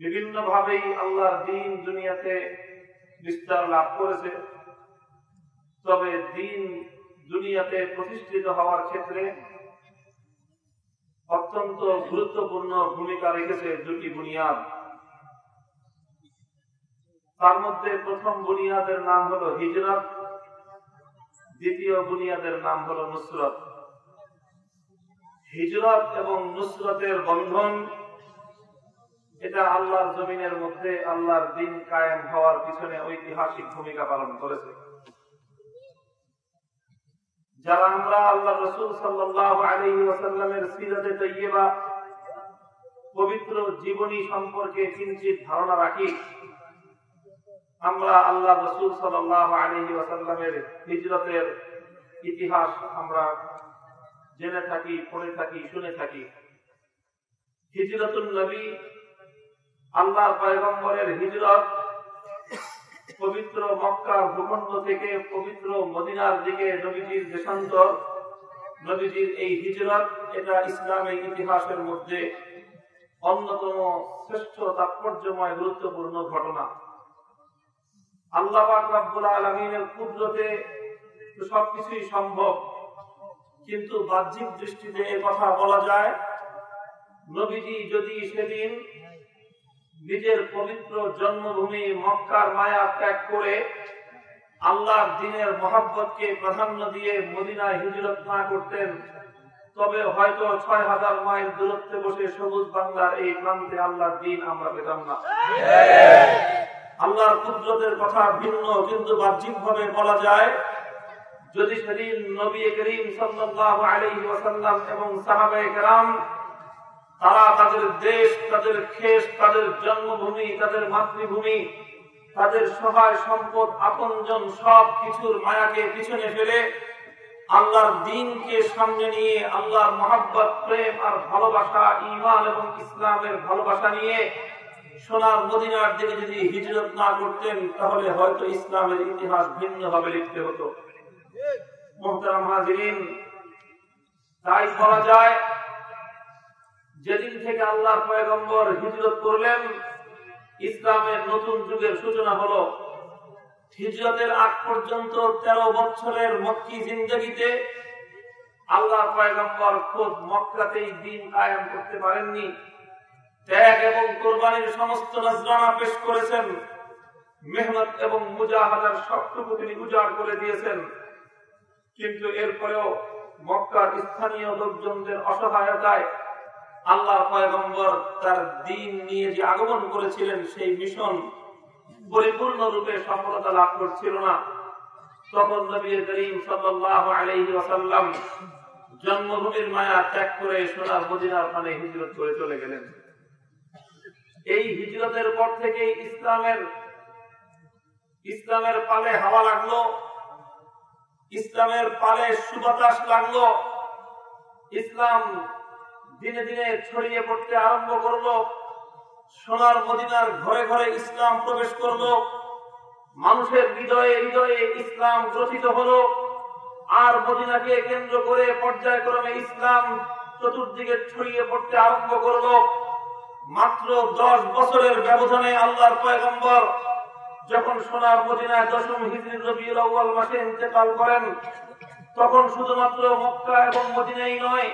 বিভিন্ন ভাবেই আল্লাহর দিন দুনিয়াতে বিস্তার লাভ করেছে। তবে দিন দুনিয়াতে প্রতিষ্ঠিত হওয়ার ক্ষেত্রে অত্যন্ত গুরুত্বপূর্ণ ভূমিকা রেখেছে দুটি বুনিয়াদ। তার মধ্যে প্রথম বুনিয়াদের নাম হলো হিজরত, দ্বিতীয় বুনিয়াদের নাম হলো নুসরত। হিজরত এবং নুসরতের বন্ধন এটা আল্লাহর জমিনের মধ্যে আল্লাহর দিন কায়েম হওয়ার পিছনে ঐতিহাসিক ভূমিকা পালন করেছে। যারা আমরা আল্লাহ রসুল সাল্লাহ আলী ওয়াসাল্লামের সিরাতে তৈবা পবিত্র জীবনী সম্পর্কে কিঞ্চিত ধারণা রাখি, আমরা আল্লাহ রসুল ওয়াসাল্লামের হিজরতের ইতিহাস আমরা জেনে থাকি, পড়ে থাকি, শুনে থাকি। হিজরতুল নবী আল্লাহ পয়গম্বরের হিজরত পবিত্র মক্কার ভূখণ্ড থেকে পবিত্র মদিনার দিকে নবীজির দেশান্তর। নবীজির এই হিজরত এটা ইসলামের ইতিহাসের মধ্যে অন্যতম শ্রেষ্ঠ তাৎপর্যময় গুরুত্বপূর্ণ ঘটনা। আল্লাহ রাব্বুল আলমিনের কুদরতে সবকিছুই সম্ভব, কিন্তু বাহ্যিক দৃষ্টিতে এ কথা বলা যায়, নবীজি যদি সেদিন নিজের পবিত্র জন্মভূমি মক্কার মায়া ত্যাগ করে আল্লাহ দিনের মহাব্বতকে প্রাধান্য দিয়ে মদিনায় হিজরত না করতেন, তবে হয়তো ছয় হাজার মাইল দূরত্বে বসে সবুজ বাংলার এই প্রান্তে আল্লাহর দিন আমরা পেতাম না। আল্লাহর কুদরতের কথা ভিন্ন কিন্তু বাহ্যিক ভাবে বলা যায়। যদি সেদিন নবী করিম সাল্লাল্লাহু আলাইহি ওয়াসাল্লাম এবং সাহাবায়ে কেরাম তারা তাদের দেশ, তাদের খেস, তাদের জন্মভূমি, তাদের মাতৃভূমি, তাদের সহায় সম্পদ, আপনজন সব কিছুর মায়াকে পিছনে ফেলে আল্লাহর দিনকে সামনে নিয়ে, আল্লাহর মহাব্বত, প্রেম আর ভালোবাসা ইমান এবং ইসলামের ভালোবাসা নিয়ে সোনার মদিনার দিকে যদি হিজরত না করতেন, তাহলে হয়তো ইসলামের ইতিহাস ভিন্ন ভাবে লিখতে হতো। মোহতারাম হাজিরিন, তাই বলা যায় যেদিন থেকে আল্লাহর পয়গম্বর হিজরত করলেন, ইসলামের নতুন যুগের সূচনা হলো, হিজরতের আগ পর্যন্ত তেরো বছরের মক্কি জিন্দগিতে আল্লাহ পয়গম্বর খোদ মক্কাতেই দিন কায়েম করতে পারেননি। ত্যাগ এবং কোরবানির সমস্ত নজরানা পেশ করেছেন। মেহনত এবং মুজাহাদার সবটুকু তিনি উজাড় করে দিয়েছেন। কিন্তু এরপরেও মক্কার স্থানীয় লোকজনদের অসহায়তায় আল্লাহ পয়গম্বর তার দিন নিয়ে যে আগমন করেছিলেন, সেই মিশন পরিপূর্ণ রূপে সফলতা লাভ করছিল না। তখন নবী করিম সাল্লাম জন্মভূমির মায়া ত্যাগ করে সোনার মদিনার মানে হিজরত করে চলে গেলেন। এই হিজরতের পর থেকে ইসলামের ইসলামের পালে হাওয়া লাগল, ইসলামের পালে সুবাতাস লাগল। ইসলাম দিনে দিনে ছড়িয়ে পড়তে আরম্ভ করল। সোনার মদিনার ঘরে ঘরে ইসলাম প্রবেশ করল। মানুষের হৃদয়ে হৃদয়ে ইসলাম গ্রথিত হলো। আর মদিনাকে কেন্দ্র করে পর্যায়ক্রমে ইসলাম চতুর্দিকে ছড়িয়ে পড়তে আরম্ভ করল। মাত্র দশ বছরের ব্যবধানে আল্লাহর পয়গম্বর যখন সোনার মদিনায় দশম হিজরির রবিউল আউ্বাল মাসে ইন্তেকাল করেন, তখন শুধুমাত্র মক্কা এবং মদিনাই নয়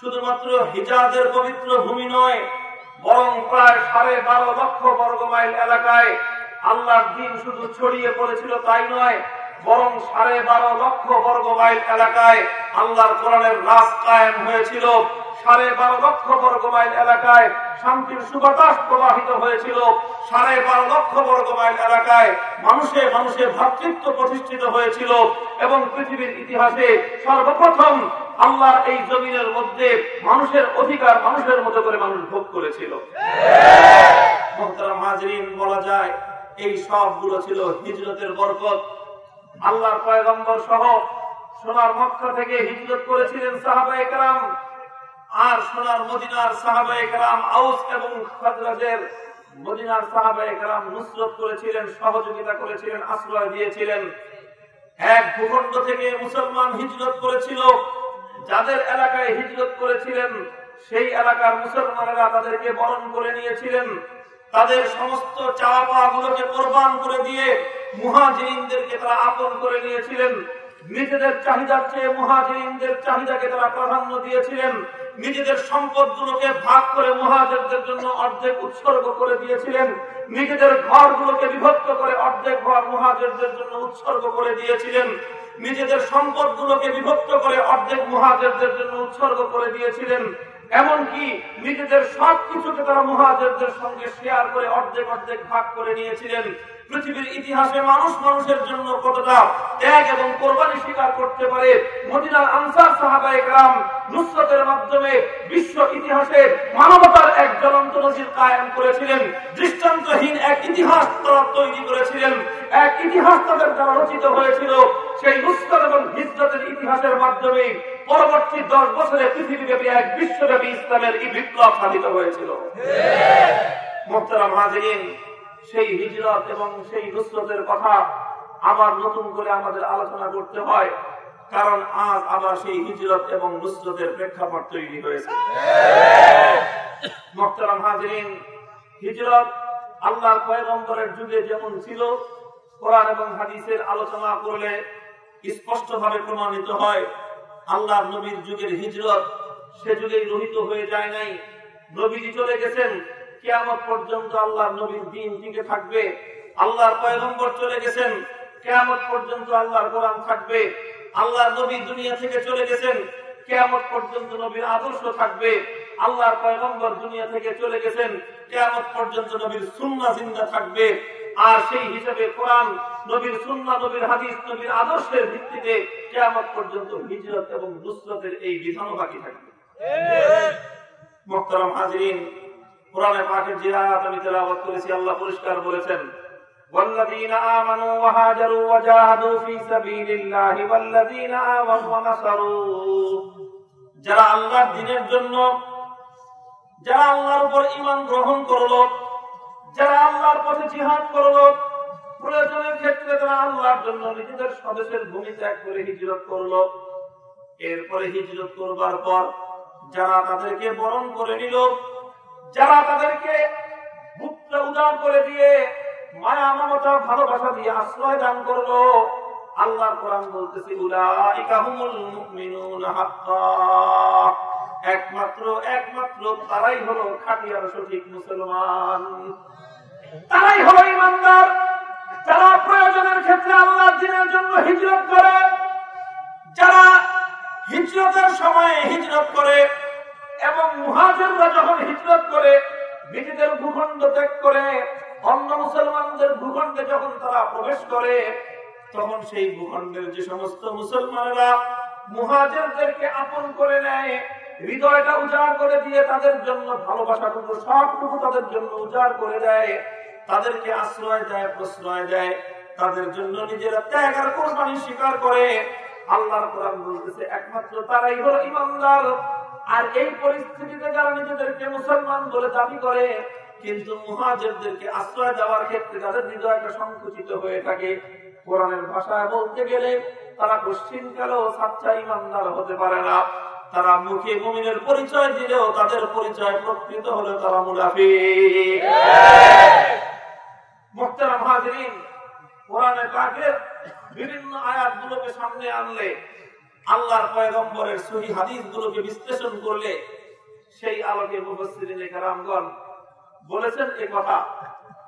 শুধুমাত্র হিজাজের পবিত্র ভূমি নয়, বরং প্রায় সাড়ে বারো লক্ষ বর্গ মাইল এলাকায় আল্লাহর দিন শুধু ছড়িয়ে পড়েছিল তাই নয়, বরং সাড়ে বারো লক্ষ বর্গ মাইল এলাকায় আল্লাহর কোরআনের রাস কায়েম হয়েছিল। সাড়ে বারো লক্ষ বর্গ মাইল এলাকায় শান্তির সুবাতাস প্রবাহিত হয়েছিল। সাড়ে বারো লক্ষ বর্গ মাইল এলাকায় মানুষে মানুষে ভাতৃত্ব প্রতিষ্ঠিত হয়েছিল এবং পৃথিবীর ইতিহাসে সর্বপ্রথম আল্লাহর এই জমিনের মধ্যে মানুষের অধিকার মানুষের মতো করে মানুষ ভোগ করেছিল। বলা যায়, এই সবগুলো ছিল হিজরতের বরকত। আল্লাহর পয়গম্বর সহ সোনার মক্কা থেকে হিজরত করেছিলেন সাহাবা একরাম আর সোনার মদিনার সাহাবা একরাম আউস এবং খাজরাজের মদিনার সাহাবা একরাম নুসরত করেছিলেন, সহযোগিতা করেছিলেন, আশ্রয় দিয়েছিলেন। এক ভূখণ্ড থেকে মুসলমান হিজরত করেছিল। যাদের এলাকায় হিজরত করেছিলেন, সেই এলাকার মুসলমানেরা তাদেরকে বরণ করে নিয়েছিলেন। তাদের সমস্ত চাওয়া পাওয়া গুলোকে কোরবান করে দিয়ে মুহাজিনদেরকে তারা আপন করে নিয়েছিলেন। নিজেদের চাহিদার চেয়ে মহাজিনদের চাহিদাকে তারা প্রাধান্য দিয়েছিলেন। নিজেদের সম্পদ গুলোকে ভাগ করে মহাজনদের জন্য অর্ধেক উৎসর্গ করে দিয়েছিলেন। নিজেদের ঘরগুলোকে বিভক্ত করে অর্ধেক ঘর মহাজনদের জন্য উৎসর্গ করে দিয়েছিলেন। নিজেদের সম্পদ গুলোকে বিভক্ত করে অর্ধেক মহাজনদের জন্য উৎসর্গ করে দিয়েছিলেন। এমনকি নিজেদের সব কিছুকে তারা মুহাজিরদের সঙ্গে শেয়ার করে অর্ধেক অর্ধেক ভাগ করে নিয়েছিলেন। পৃথিবীর ইতিহাসে মানুষ মানুষের জন্য কতটা ত্যাগ এবং কোরবানি স্বীকার করতে পারে, মদিনার আনসার সাহাবা একরাম নুসরতের মাধ্যমে বিশ্ব ইতিহাসে মানবতার এক জ্বলন্ত নজির কায়েম করেছিলেন। দৃষ্টান্তহীন এক ইতিহাস তারা তৈরি করেছিলেন। এক ইতিহাস তাদের দ্বারা রচিত হয়েছিল। সেই নুসরত এবং হিজরতের ইতিহাসের মাধ্যমে পরবর্তী দশ বছরে পৃথিবীব্যাপী এক বিশ্বব্যাপী ইসলামের এই বিপ্লব সাধিত হয়েছিল। সেই হিজরত এবং সেই নুসরতের কথা আবার নতুন করে আমাদের আলোচনা করতে হয়, কারণ আজ আবার সেই হিজরত এবং নুসরতের প্রেক্ষাপট তৈরি হয়েছে। মোহতারাম হাজিরিন হিজরত আল্লাহর পয়গম্বরের যুগে যেমন ছিল, কোরআন এবং হাদিসের আলোচনা করলে স্পষ্ট ভাবে প্রমাণিত হয় আল্লাহ নবীর যুগের হিজরত, সে যুগেই রহিত হয়ে যায় নাই। নবীজি চলে গেছেন, কেয়ামত পর্যন্ত আল্লাহর নবীর দিন টিকে থাকবে। আল্লাহর পয়গম্বর চলে গেছেন, কেয়ামত পর্যন্ত আল্লাহর কোরআন থাকবে। আল্লাহর নবী দুনিয়া থেকে চলে গেছেন, কেয়ামত পর্যন্ত নবীর আদর্শ থাকবে। আল্লাহর পয়গম্বর দুনিয়া থেকে চলে গেছেন, কেয়ামত পর্যন্ত নবীর সুন্না জিন্দা থাকবে। আর সেই হিসাবে কোরআন নবীর সুন্না নবীর হাদিস নবীর আদর্শের ভিত্তিতে কেয়ামত পর্যন্ত হিজরত এবং নুসরতের এই বিধানও বাকি থাকবে মোহতারাম হাজিরিন কোরআনে পাকের যে আয়াত আমি তেলাওয়াত করেছি আল্লাহ পরিষ্কার বলেছেন والذين آمنوا وهاجروا وجاهدوا في سبيل الله والذين آووا ونصروا যারা আল্লাহর দিনের জন্য যারা আল্লাহর উপর ঈমান গ্রহণ করলো যারা আল্লাহর পথে জিহাদ করল, প্রয়োজনের ক্ষেত্রে তারা আল্লাহর জন্য নিজেদের স্বদেশের ভূমি ত্যাগ করে হিজরত করল। এরপরে হিজরত করবার পর যারা তাদেরকে বরণ করে নিল, যারা তাদেরকে বুকটা উদার করে দিয়ে মায়া, মমতা, ভালোবাসা দিয়ে আশ্রয় দান করল, আল্লাহর কোরআন বলতেছে একমাত্র একমাত্র তারাই হলো খাঁটি আর সঠিক মুসলমান। তারাই হলো ইমানদার। যারা প্রয়োজনের ক্ষেত্রে আল্লাহর দিনের জন্য হিজরত করে, যারা হিজরতের সময়ে হিজরত করে এবং মুহাজিররা যখন হিজরত করে নিজেদের ভূখণ্ড ত্যাগ করে, অন্য মুসলমানদের ভূখণ্ডে যখন তারা প্রবেশ করে, তখন সেই ভূখণ্ডের যে সমস্ত মুসলমানেরা মুহাজিরদেরকে আপন করে নেয়, হৃদয়টা উজাড় করে দিয়ে তাদের জন্য ভালোবাসাটুকু সবটুকু তাদের জন্য উজাড় করে দেয় তাদেরকে আশ্রয় দেয়, প্রশ্রয় দেয়। তাদের জন্য নিজেরা ত্যাগ আর কোরবানি স্বীকার করে। আল্লাহর কোরআন বলতেছে, একমাত্র তারাই হলো ইমানদার। আর এই পরিস্থিতিতে যারা নিজেদেরকে মুসলমান বলে দাবি করে, কিন্তু মুহাজিরদেরকে আশ্রয় দেওয়ার ক্ষেত্রে তাদের হৃদয়টা সংকুচিত হয়ে থাকে। কোরআনের ভাষায় বলতে গেলে, তারা পশ্চিম কালেও সাচ্চা ইমানদার হতে পারে না। তারা মুখে মুমিনের পরিচয় দিলেও তাদের পরিচয় প্রকৃত হলে তারা মুনাফিক। বিভিন্ন বিশ্লেষণ করলে, সেই আলোকে বলেছেন এ কথা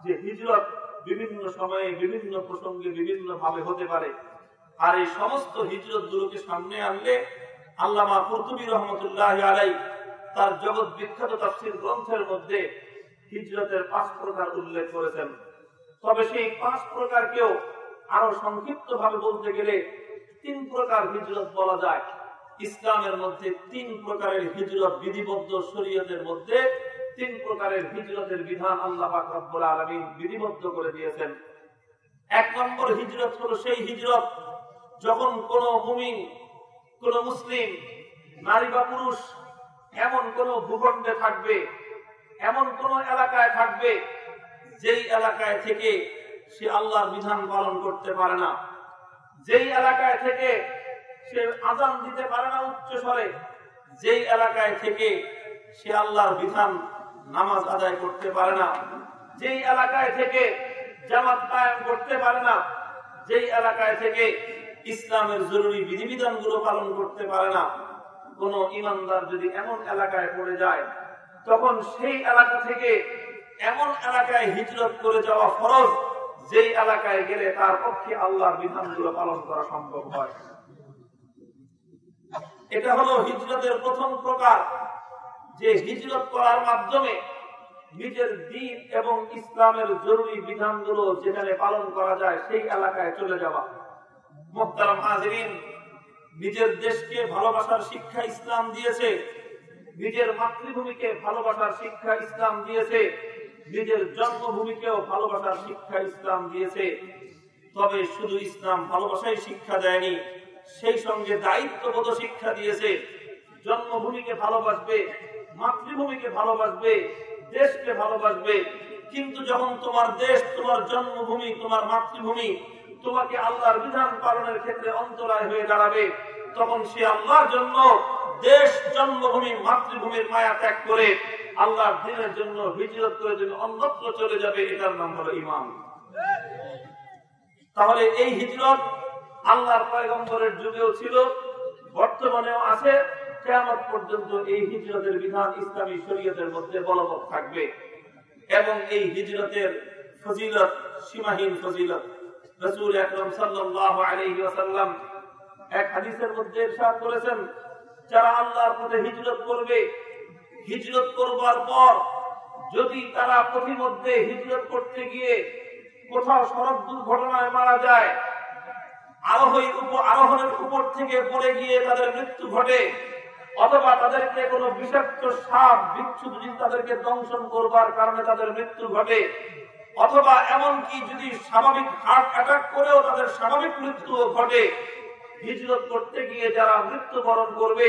যে হিজরত বিভিন্ন সময়ে, বিভিন্ন প্রসঙ্গে বিভিন্ন ভাবে হতে পারে। আর এই সমস্ত হিজরত গুলোকে সামনে আনলে আল্লামা কুরতুবী রহমতুল্লাহ আলাই তার জগৎ বিখ্যাত তাফসীর গ্রন্থের মধ্যে হিজরতের পাঁচ প্রকার উল্লেখ করেছেন। তবে সেই পাঁচ প্রকারকেও আরও সংক্ষিপ্ত ভাবে বলতে গেলে তিন প্রকার হিজরত বলা যায়। ইসলামের মধ্যে তিন প্রকারের হিজরত বিধিবদ্ধ শরীয়তের মধ্যে তিন প্রকারের হিজরতের বিধান আল্লাহ রব্বুল আলামিন বিধিবদ্ধ করে দিয়েছেন। এক নম্বর হিজরত হলো সেই হিজরত যখন কোন মুমিন, কোন মুসলিম, নারী বা পুরুষ এমন কোন ভূখণ্ডে থাকবে, এমন কোন এলাকায় থাকবে যেই এলাকায় থেকে সে আল্লাহর বিধান পালন করতে পারে না, যেই এলাকায় থেকে সে আজান দিতে পারে না উচ্চ স্বরে, যেই এলাকায় থেকে সে আল্লাহর বিধান নামাজ আদায় করতে পারে না, যেই এলাকায় থেকে জামাত কায়েম করতে পারে না, যেই এলাকায় থেকে ইসলামের জরুরি বিধিবিধানগুলো পালন করতে পারে না, কোন ইমানদার যদি এমন এলাকায় পড়ে যায়, তখন সেই এলাকা থেকে এমন এলাকায় হিজরত করে যাওয়া ফরজ, যেই এলাকায় গেলে তার পক্ষে আল্লাহর বিধানগুলো পালন করা সম্ভব হয়। এটা হলো হিজরতের প্রথম প্রকার, যে হিজরত করার মাধ্যমে নিজের দিন এবং ইসলামের জরুরি বিধানগুলো যেখানে পালন করা যায়, সেই এলাকায় চলে যাওয়া। হাজরিন, নিজের দেশকে ভালোবাসার শিক্ষা ইসলাম দিয়েছে, নিজের মাতৃভূমিকে ভালোবাসার শিক্ষা ইসলাম দিয়েছে নিজের জন্মভূমিকেও ভালোবাসার শিক্ষা ইসলাম দিয়েছে। তবে শুধু ইসলাম ভালোবাসাই শিক্ষা দেয়নি, সেই সঙ্গে দায়িত্ববোধ শিক্ষা দিয়েছে। জন্মভূমিকে ভালোবাসবে, মাতৃভূমিকে ভালোবাসবে, দেশকে ভালোবাসবে। কিন্তু যখন তোমার দেশ, তোমার জন্মভূমি, তোমার মাতৃভূমি তোমাকে আল্লাহর বিধান পালনের ক্ষেত্রে অন্তরায় হয়ে দাঁড়াবে, তখন সে আল্লাহর জন্য দেশ, জন্মভূমি, মাতৃভূমির মায়া ত্যাগ করে আল্লাহর দিনের জন্য, হিজরত করে যদি অন্যত্র চলে যাবে, এটার নাম হলো ইমাম তাহলে এই হিজরত আল্লাহর পয়গম্বরের যুগেও ছিল, বর্তমানেও আছে কেমন পর্যন্ত এই হিজরতের বিধান ইসলামী শরীয়তের মধ্যে বলবৎ থাকবে। এবং এই হিজরতের ফজিলত, সীমাহীন ফজিলত, রসুল আকরম সাল্লাল্লাহু এক হাদিসের মধ্যে ইরশাদ করেছেন, যারা আল্লাহর পথে হিজরত করবে হিজরত করবার পর যদি তারা পথিমধ্যে হিজরত করতে গিয়ে কোথাও সড়ক দুর্ঘটনায় মারা যায় আরোহীর উপর আরোহণের উপর থেকে পড়ে গিয়ে তাদের মৃত্যু ঘটে, অথবা তাদেরকে কোনো বিষাক্ত সাপ বিচ্ছু যদি তাদেরকে দংশন করবার কারণে তাদের মৃত্যু ঘটে, অথবা এমনকি যদি স্বাভাবিক হার্ট অ্যাটাক করেও তাদের স্বাভাবিক মৃত্যু ঘটে, হিজরত করতে গিয়ে যারা মৃত্যুবরণ করবে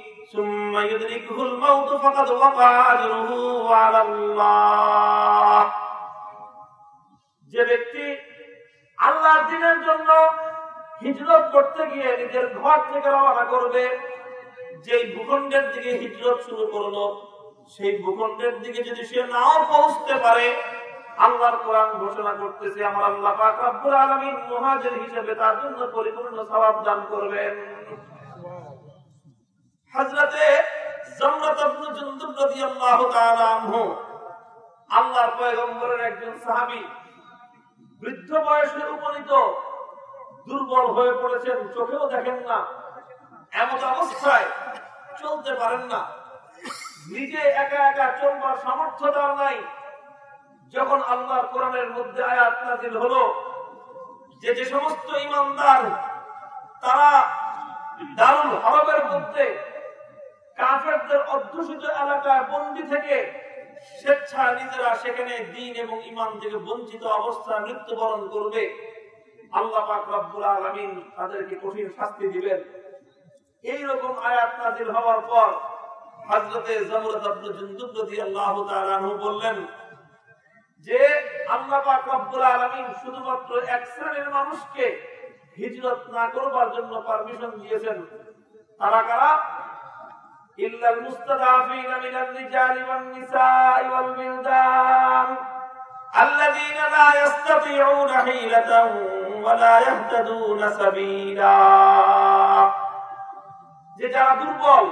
ثم يدركه الموت فقد وقع أجره على الله যে ব্যক্তি আল্লাহর দিনের জন্য হিজরত করতে গিয়ে নিজের ঘর থেকে রওনা করবে যেই ভূখণ্ডের দিকে হিজরত শুরু করলো সেই ভূখণ্ডের দিকে যদি সে নাও পৌঁছতে পারে আল্লাহর কোরআন ঘোষণা করতেছে আমার আল্লাহ পাক রব্বুল আলামিন মুহাজির হিসেবে তার জন্য পরিপূর্ণ সওয়াব দান করবেন আনহু, আল্লাহর পয়গম্বরের একজন সাহাবী বৃদ্ধ বয়সে উপনীত, দুর্বল হয়ে পড়েছেন, চোখেও দেখেন না এমন অবস্থায় চলতে পারেন না। নিজে একা একা চলবার সামর্থ্য তার নাই। যখন আল্লাহর কোরআনের মধ্যে আয়াত নাজিল হলো, যে যে সমস্ত ইমানদার তারা দারুল হরবের মধ্যে কাফেরদের অধ্যুষিত এলাকায় বন্দি থেকে স্বেচ্ছায় নিজেরা সেখানে দিন এবং ইমান থেকে বঞ্চিত অবস্থায় মৃত্যুবরণ করবে। আল্লাহ পাক রব্বুল তাদেরকে কঠিন শাস্তি দিবেন। এই রকম আয়াত নাজিল হওয়ার পর হযরতে আনহু বললেন যে, আল্লাহ পাক আলামিন শুধুমাত্র এক শ্রেণির মানুষকে হিজরত না করবার জন্য পারমিশন দিয়েছেন। তারা কারা? إلا المستضعفين من الرجال والنساء والبلدان الذين لا يستطيعون حيلة ولا يهتدون سبيلا যে যারা দুর্বল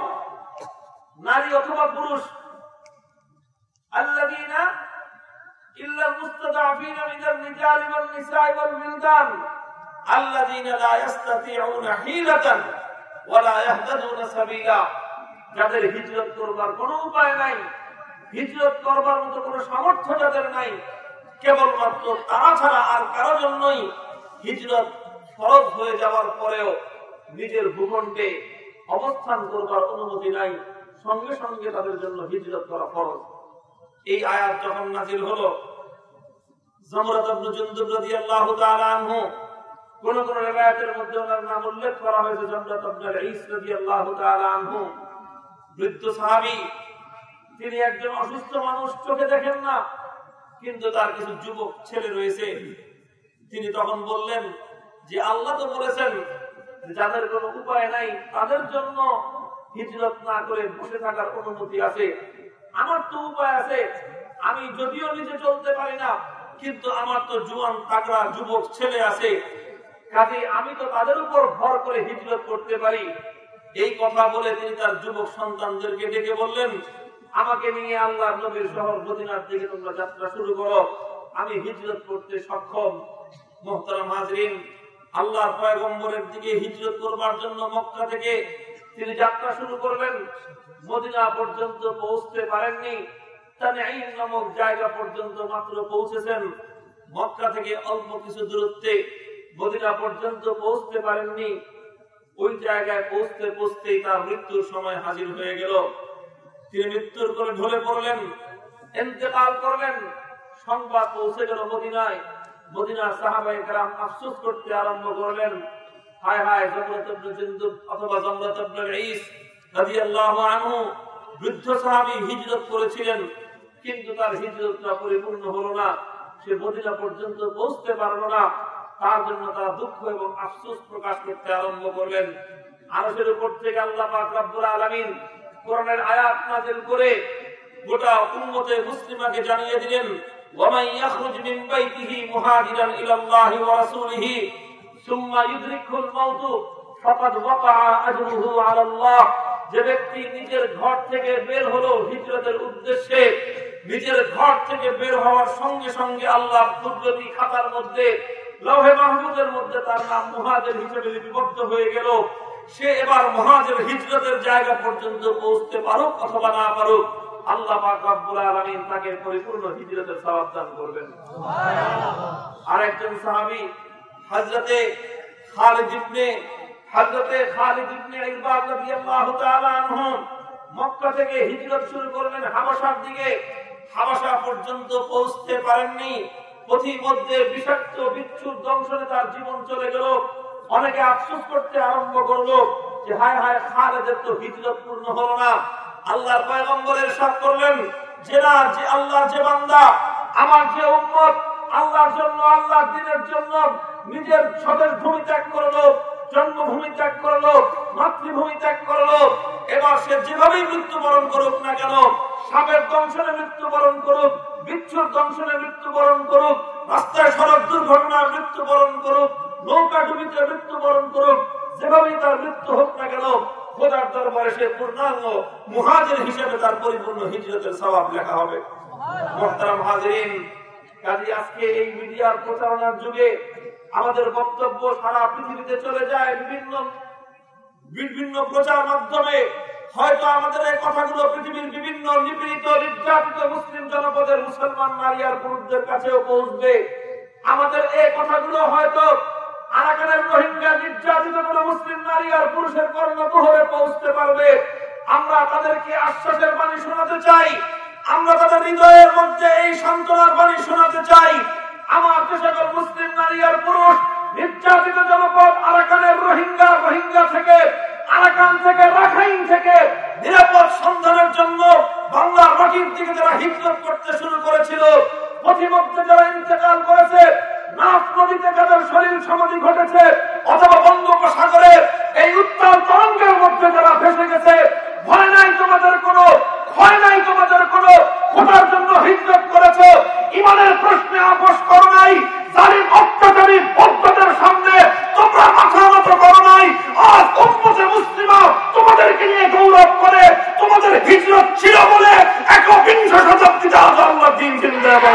নারী অথবা পুরুষ الذين إلا المستضعفين من الرجال والنساء والبلدان الذين لا يستطيعون حيلة ولا يهتدون سبيلا যাদের হিজরত করবার কোনো উপায় নাই, হিজরত করবার মতো কোনো সামর্থ্য যাদের নাই, কেবলমাত্র তারা ছাড়া আর কারও জন্যই হিজরত ফরজ হয়ে যাওয়ার পরেও নিজের ভূখণ্ডে অবস্থান করবার অনুমতি নাই, সঙ্গে সঙ্গে তাদের জন্য হিজরত করা ফরজ। এই আয়াত যখন নাজিল হলো কোন কোন রেবায়াতের মধ্যে ওনার নাম উল্লেখ করা হয়েছে, জমরাত ঈস রাদিয়াল্লাহু তাআলা আনহু। বৃদ্ধ সাহাবী, তিনি একজন অসুস্থ মানুষ, চোখে দেখেন না, কিন্তু তার কিছু যুবক ছেলে রয়েছে। তিনি তখন বললেন যে, আল্লাহ তো বলেছেন যাদের কোনো উপায় নাই, তাদের জন্য হিজরত না করে বসে থাকার অনুমতি আছে। আমার তো উপায় আছে, আমি যদিও নিজে চলতে পারি না, কিন্তু আমার তো জুয়ান তাকড়া যুবক ছেলে আছে। কাজে আমি তো তাদের উপর ভর করে হিজরত করতে পারি। এই কথা বলে তিনি তার যুবক সন্তানদেরকে ডেকে বললেন, আমাকে নিয়ে আল্লাহ নবীর শহর মদিনার দিকে তোমরা যাত্রা শুরু করো। আমি হিজরত করতে সক্ষম, মোহতারাম হাজরিন। আল্লাহর পয়গম্বরের দিকে হিজরত করবার জন্য মক্কা থেকে তিনি যাত্রা শুরু করলেন। মদিনা পর্যন্ত পৌঁছতে পারেননি। তানঈম নামক জায়গা পর্যন্ত মাত্র পৌঁছেছেন। মক্কা থেকে অল্প কিছু দূরত্বে মদিনা পর্যন্ত পৌঁছতে পারেননি। ওই জায়গায় পৌঁছতে পৌঁছতেই তার মৃত্যুর সময় হাজির হয়ে গেল। তিনি মৃত্যুর করে ঢলে পড়লেন এতেকাল করলেন, সংবাদ পৌঁছে গেল মদিনায়। মদিনার সাহাবাই কালাম আফসোস করতে আরম্ভ করলেন। হায় হায় অথবা বৃদ্ধ হিজরত করেছিলেন, কিন্তু তার হিজরতটা পরিপূর্ণ হলো না। সে মদিনা পর্যন্ত পৌঁছতে পারল না। তার জন্য তারা দুঃখ এবং আফসোস প্রকাশ করতে আরম্ভ করলেন আরশের উপর থেকে আল্লাহ পাক রব্বুল আলামিন কোরআনের আয়াত নাযিল করে গোটা উম্মতে মুসলিমাকে জানিয়ে দিলেন ومن يخرج من بيته مهاجرا الى الله ورسوله ثم يدركه الموت فقد وقع اجره على الله যে ব্যক্তি নিজের ঘর থেকে বের হলো হিজরতের উদ্দেশ্যে নিজের ঘর থেকে বের হওয়ার সঙ্গে সঙ্গে আল্লাহ কুদরতি খাতার মধ্যে লৌহে মাহমুদের মধ্যে তার নাম মুহাজের হিসেবে হয়ে গেল। সে এবার মহাজের হিজরতের জায়গা পর্যন্ত পৌঁছতে পারুক অথবা না পারুক, আল্লাহ তাকে পরিপূর্ণ হিজরতের সওয়াব দান করবেন। আরেকজন সাহাবী, হযরতে খালিদ ইবনে আনহু মক্কা থেকে হিজরত শুরু করলেন হাবশার দিকে। হাবশা পর্যন্ত পৌঁছতে পারেননি। পথিমধ্যে বিষাক্ত, বিচ্ছুর দংশনে তার জীবন চলে গেল। অনেকে আফসোস করতে আরম্ভ করল যে, হায় হায়, খালেদের তো হিজরত পূর্ণ হলো না। আল্লাহর পয়গম্বরের সাথ করলেন, যে না, যে আল্লাহর যে বান্দা, আমার যে উম্মত, আল্লাহর জন্য, আল্লাহর দিনের জন্য নিজের স্বদেশ ভূমি ত্যাগ করল। জন্মভূমি ত্যাগ করল মাতৃভূমি ত্যাগ করল এবার সে যেভাবেই মৃত্যুবরণ করুক না কেন, সাপের দংশনে মৃত্যুবরণ করুক, বিচ্ছুর দংশনে মৃত্যুবরণ করুক, রাস্তায় সড়ক দুর্ঘটনায় মৃত্যুবরণ করুক, নৌকা ডুবিতে মৃত্যুবরণ করুক, যেভাবেই তার মৃত্যু হোক না কেন, খোদার দরবারে সে পূর্ণাঙ্গ মুহাজির হিসেবে তার পরিপূর্ণ হিজরতের স্বভাব লেখা হবে। মোহতারাম কাজে আজকে এই মিডিয়ার প্রচারণার যুগে আমাদের বক্তব্য সারা পৃথিবীতে চলে যায় বিভিন্ন বিভিন্ন প্রচার মাধ্যমে। হয়তো আমাদের এই কথাগুলো পৃথিবীর বিভিন্ন নিপীড়িত, নির্যাতিত মুসলিম জনপদের মুসলমান নারী আর পুরুষদের কাছেও পৌঁছবে। আমাদের এই কথাগুলো হয়তো আরাকানের রোহিঙ্গা নির্যাতিত কোন মুসলিম নারী আর পুরুষের কর্ণকুহরে পৌঁছতে পারবে। আমরা তাদেরকে আশ্বাসের বাণী শোনাতে চাই। আমরা তাদের হৃদয়ের মধ্যে এই সান্ত্বনার বাণী শোনাতে চাই। আমার যে সকল মুসলিম নারী আর পুরুষ, নির্যাতিত জনপদ আরাকানের রোহিঙ্গা রোহিঙ্গা থেকে, আরাকান থেকে, রাখাইন থেকে নিরাপদ সন্ধানের জন্য বাংলার মাটির দিকে যারা হিজরত করতে শুরু করেছিল, পথিমধ্যে যারা ইন্তেকাল করেছে তোমাদের কোনো, ভয় নাই তোমাদের কোনো খোদার জন্য হিজরত করেছে? ইমানের প্রশ্নে আপোষ করো নাই, জালিম অত্যাচারী বৌদ্ধদের সামনে তোমরা মাথা নত করো নাই। আজ উম্মতে মুসলিমা তোমাদেরকে নিয়ে গৌরব করে, তোমাদের হিজরত ছিল বলে একবিংশ শতাব্দীতে আজ আল্লাহ দিন দিন এবং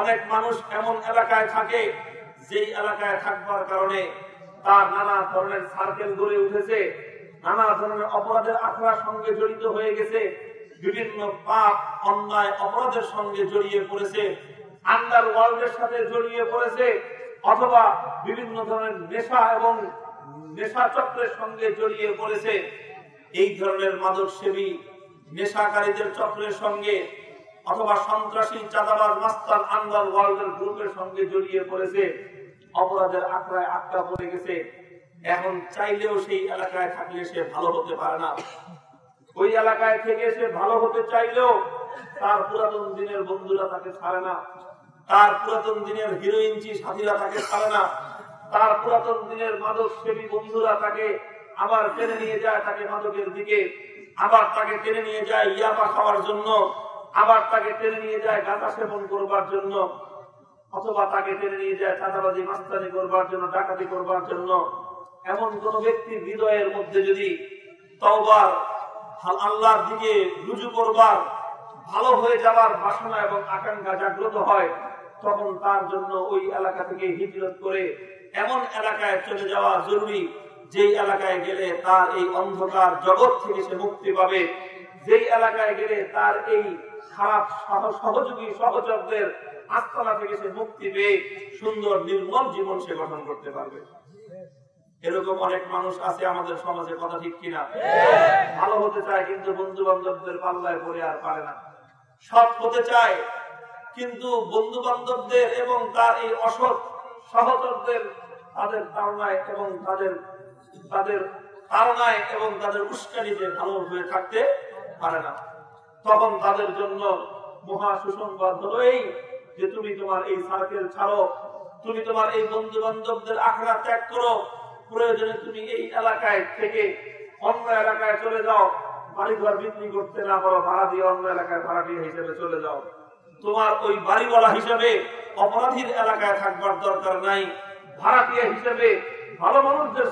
অনেক মানুষ এমন এলাকায় থাকে, যেই এলাকায় থাকবার কারণে তার নানা ধরনের সার্কেল গড়ে উঠেছে, নানা ধরনের অপরাধের আখড়ার সঙ্গে জড়িত হয়ে গেছে, বিভিন্ন পাপ, অন্যায়, অপরাধের সঙ্গে জড়িয়ে পড়েছে আন্ডার ওয়ার্ল্ডের সাথে জড়িয়ে পড়েছে, অথবা বিভিন্ন ধরনের নেশা এবং নেশা চক্রের সঙ্গে জড়িয়ে পড়েছে। এই ধরনের মাদক সেবী নেশাকারীদের চক্রের সঙ্গে অথবা সন্ত্রাসী চাঁদাবাজ মাস্তান আন্ডার ওয়ার্ল্ডের গ্রুপের সঙ্গে জড়িয়ে পড়েছে। অপরাধের আখড়ায় আটকা পড়ে গেছে। এখন চাইলেও সেই এলাকায় থাকলে সে ভালো হতে পারে না। ওই এলাকায় থেকে সে ভালো হতে চাইলেও তার পুরাতন দিনের বন্ধুরা তাকে ছাড়ে না। তার পুরাতন দিনের হিরোইনচি সাথীরা তাকে ছাড়ে না। তার পুরাতন দিনের মাদক সেবী বন্ধুরা তাকে আবার টেনে নিয়ে যায় তাকে মাদকের দিকে। আবার তাকে টেনে নিয়ে যায় ইয়াবা খাওয়ার জন্য। আবার তাকে টেনে নিয়ে যায় গাঁদা সেবন করবার জন্য, অথবা তাকে টেনে নিয়ে যায় চাঁদাবাজি মাস্তানি করবার জন্য, ডাকাতি করবার জন্য। এমন কোন ব্যক্তির হৃদয়ের মধ্যে যদি তওবার আল্লাহর দিকে রুজু করবার, ভালো হয়ে যাওয়ার বাসনা এবং আকাঙ্ক্ষা জাগ্রত হয়, তখন তার জন্য ওই এলাকা থেকে হিজরত করে এমন এলাকায় চলে যাওয়া জরুরি, যেই এলাকায় গেলে তার এই অন্ধকার জগৎ থেকে সে মুক্তি পাবে। যেই এলাকায় গেলে তার এই ভালো হতে চায়, কিন্তু বন্ধু বান্ধবদের পাল্লায় পড়ে আর পারে না। সৎ হতে চায়, কিন্তু বন্ধু বান্ধবদের এবং তার এই অসৎ সহচরদের তাদের তাড়নায় এবং তাদের তাদের তাড়নায় এবং তাদের উস্কানিতে ভালো হয়ে থাকতে পারে না। তখন তাদের জন্য মহা সুসংবাদ হলো এই যে তুমি তোমার এই সার্কেল ছাড়ো, তুমি তোমার এই বন্ধু বান্ধবদের আখড়া ত্যাগ করো। প্রয়োজনে তুমি এই এলাকায় থেকে অন্য এলাকায় চলে যাও। বিক্রি করতে না পারো, ভাড়া দিয়ে অন্য এলাকায় ভাড়াটিয়া হিসেবে চলে যাও। তোমার ওই বাড়িওয়ালা হিসেবে এলাকায় থাকবার দরকার নাই। ভাড়াটিয়া হিসেবে ভালো মানুষদের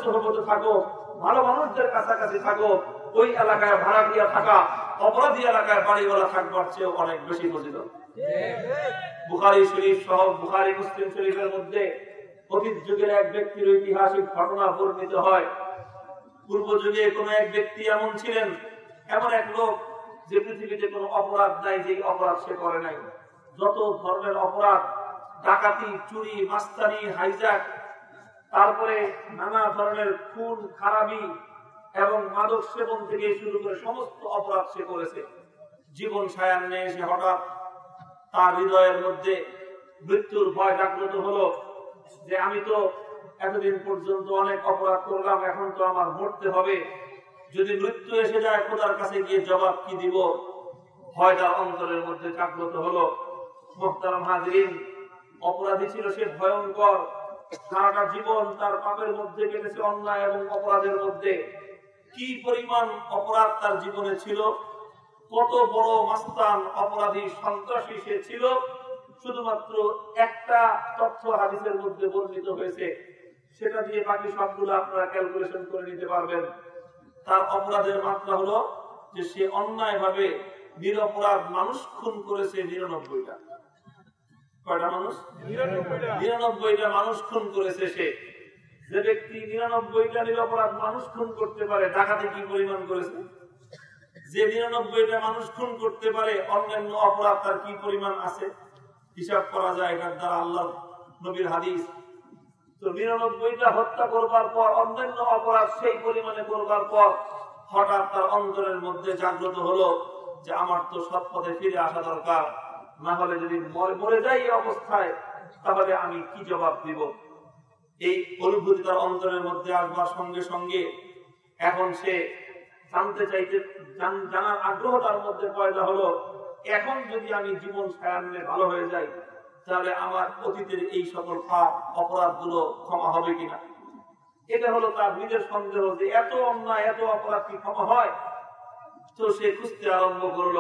থাকো, ভালো মানুষদের কাছাকাছি থাকো। ওই এলাকায় ভাড়াটিয়া থাকা, অপরাধী এলাকায় বাড়িওয়ালা থাকবার চেয়ে অনেক বেশি বুঝিত বুখারি শরীফ সহ বুখারি মুসলিম শরীফের মধ্যে অতীত যুগের এক ব্যক্তির ঐতিহাসিক ঘটনা বর্ণিত হয়। পূর্ব যুগে কোন এক ব্যক্তি এমন ছিলেন, এমন এক লোক যে পৃথিবীতে কোনো অপরাধ নাই যে অপরাধ সে করে নাই। যত ধর্মের অপরাধ, ডাকাতি, চুরি, মাস্তানি হাইজাক তারপরে নানা ধরনের খুন, খারাপি এবং মাদক সেবন থেকে শুরু করে সমস্ত অপরাধ সে করেছে। জীবন সায়ান্নে এসে হঠাৎ। তার হৃদয়ের মধ্যে মৃত্যুর ভয় জাগ্রত হলো যে, আমি তো এতদিন পর্যন্ত অনেক অপরাধ করলাম, এখন তো আমার মরতে হবে। যদি মৃত্যু এসে যায়, খোদার কাছে গিয়ে জবাব কি দিব? ভয় তার অন্তরের মধ্যে জাগ্রত হলো। হাজরিন, অপরাধী ছিল সে ভয়ঙ্কর। সারাটা জীবন তার পাপের মধ্যে কেটেছে অন্যায় এবং অপরাধের মধ্যে। কি পরিমাণ অপরাধ তার জীবনে ছিল? কত বড় মাস্তান অপরাধী সন্ত্রাসী সে ছিল? শুধুমাত্র একটা তথ্য হাদিসের মধ্যে বর্ণিত হয়েছে। সেটা দিয়ে বাকি সবগুলো আপনারা ক্যালকুলেশন করে নিতে পারবেন। তার অপরাধের মাত্রা হলো যে সে অন্যায় ভাবে নিরপরাধ মানুষ খুন করেছে নিরানব্বইটা। কয়টা মানুষ? নিরানব্বইটা মানুষ খুন করেছে সে। যে ব্যক্তি নিরানব্বইটা নিরপরাধ মানুষ খুন করতে পারে, ডাকাতে কি পরিমাণ করেছে? যে নিরানব্বইটা মানুষ খুন করতে পারে, অন্যান্য অপরাধ তার কি পরিমাণ আছে? হিসাব করা যায় এটার দ্বারা আল্লাহ নবীর হাদিস। তো নিরানব্বইটা হত্যা করবার পর, অন্যান্য অপরাধ সেই পরিমাণে করবার পর, হঠাৎ তার অন্তরের মধ্যে জাগ্রত হলো যে আমার তো সৎ পথে ফিরে আসা দরকার। না হলে যদি মরে যাই অবস্থায়, তাহলে আমি কি জবাব দিব? এই অনুভূতি তার অন্তরের মধ্যে আসবার সঙ্গে সঙ্গে এখন সে জানতে চাইতে জানার আগ্রহ তার মধ্যে পয়দা হলো, এখন যদি আমি জীবন সায়ান্নে ভালো হয়ে যাই, তাহলে আমার অতীতের এই সকল পাপ অপরাধগুলো ক্ষমা হবে কিনা? এটা হলো তার নিজের সন্দেহ যে এত অন্যায়, এত অপরাধ কি ক্ষমা হয়? তো সে খুঁজতে আরম্ভ করল।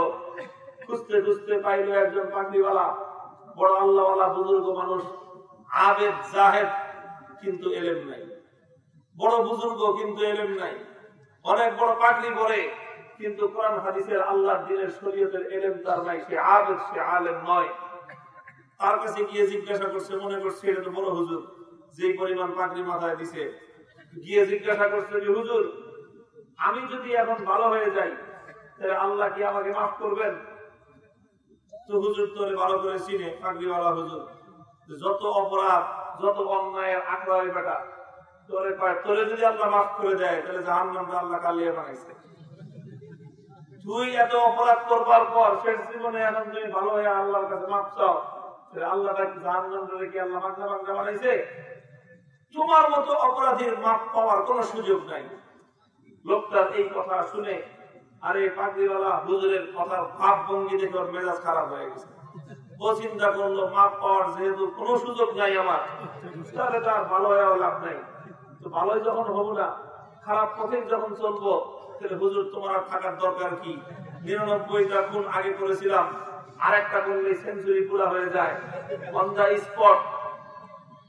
খুঁজতে খুঁজতে পাইলো একজন পাগড়িওয়ালা বড় আল্লাহওয়ালা, বুজুর্গ মানুষ, আবেদ জাহেদ। কিন্তু এলেম নাই। বড় বুজুর্গ কিন্তু এলেম নাই। অনেক বড় পাগড়ি পরে কিন্তু কোরআন হাদিসের আল্লাহ দিনের শরীয়তের এলেম তার নাই, সে আবেদ, সে আলেম নয়। তার কাছে গিয়ে জিজ্ঞাসা করছে, মনে করছে, এটা তো বড় হুজুর, যেই পরিমাণ মাথায় দিছে। গিয়ে জিজ্ঞাসা করছে, যে হুজুর, আমি যদি এখন ভালো হয়ে যাই, তাহলে আল্লাহ কি আমাকে মাফ করবেন? তো হুজুর তোরে ভালো করে চিনে পাগড়িওয়ালা হুজুর। যত অপরাধ যত অন্যায়ের আগ্রহ বেটা, তোরে পায়, তোরে যদি আল্লাহ মাফ করে দেয়, তাহলে জাহান নামটা আল্লাহ কালিয়ে বানাইছে। তুই এত অপরাধ করবার পর শেষ জীবনে এখন তুমি ভালো হয়ে আল্লাহর কাছে মাফ চাও জাহান নামটা কি আল্লাহ মাগনা বানাইছে? তোমার মতো অপরাধীর মাফ পাওয়ার কোন সুযোগ নাই। লোকটার এই কথা শুনে, আরে পাগড়িওয়ালা হুজুরের কথার ভাব ভঙ্গি দেখে ওর মেজাজ খারাপ হয়ে গেছে। ও চিন্তা করল মাপ পাওয়ার যেহেতু কোনো সুযোগ নাই আমার তাহলে তার ভালো হয়ে লাভ নাই। তো ভালোই যখন হব না খারাপ পথে যখন চলবো তাহলে হুজুর তোমার আর থাকার দরকার কি? নিরানব্বইটা খুন আগে করেছিলাম আর একটা করলে সেঞ্চুরি পুরা হয়ে যায়। অন দা স্পট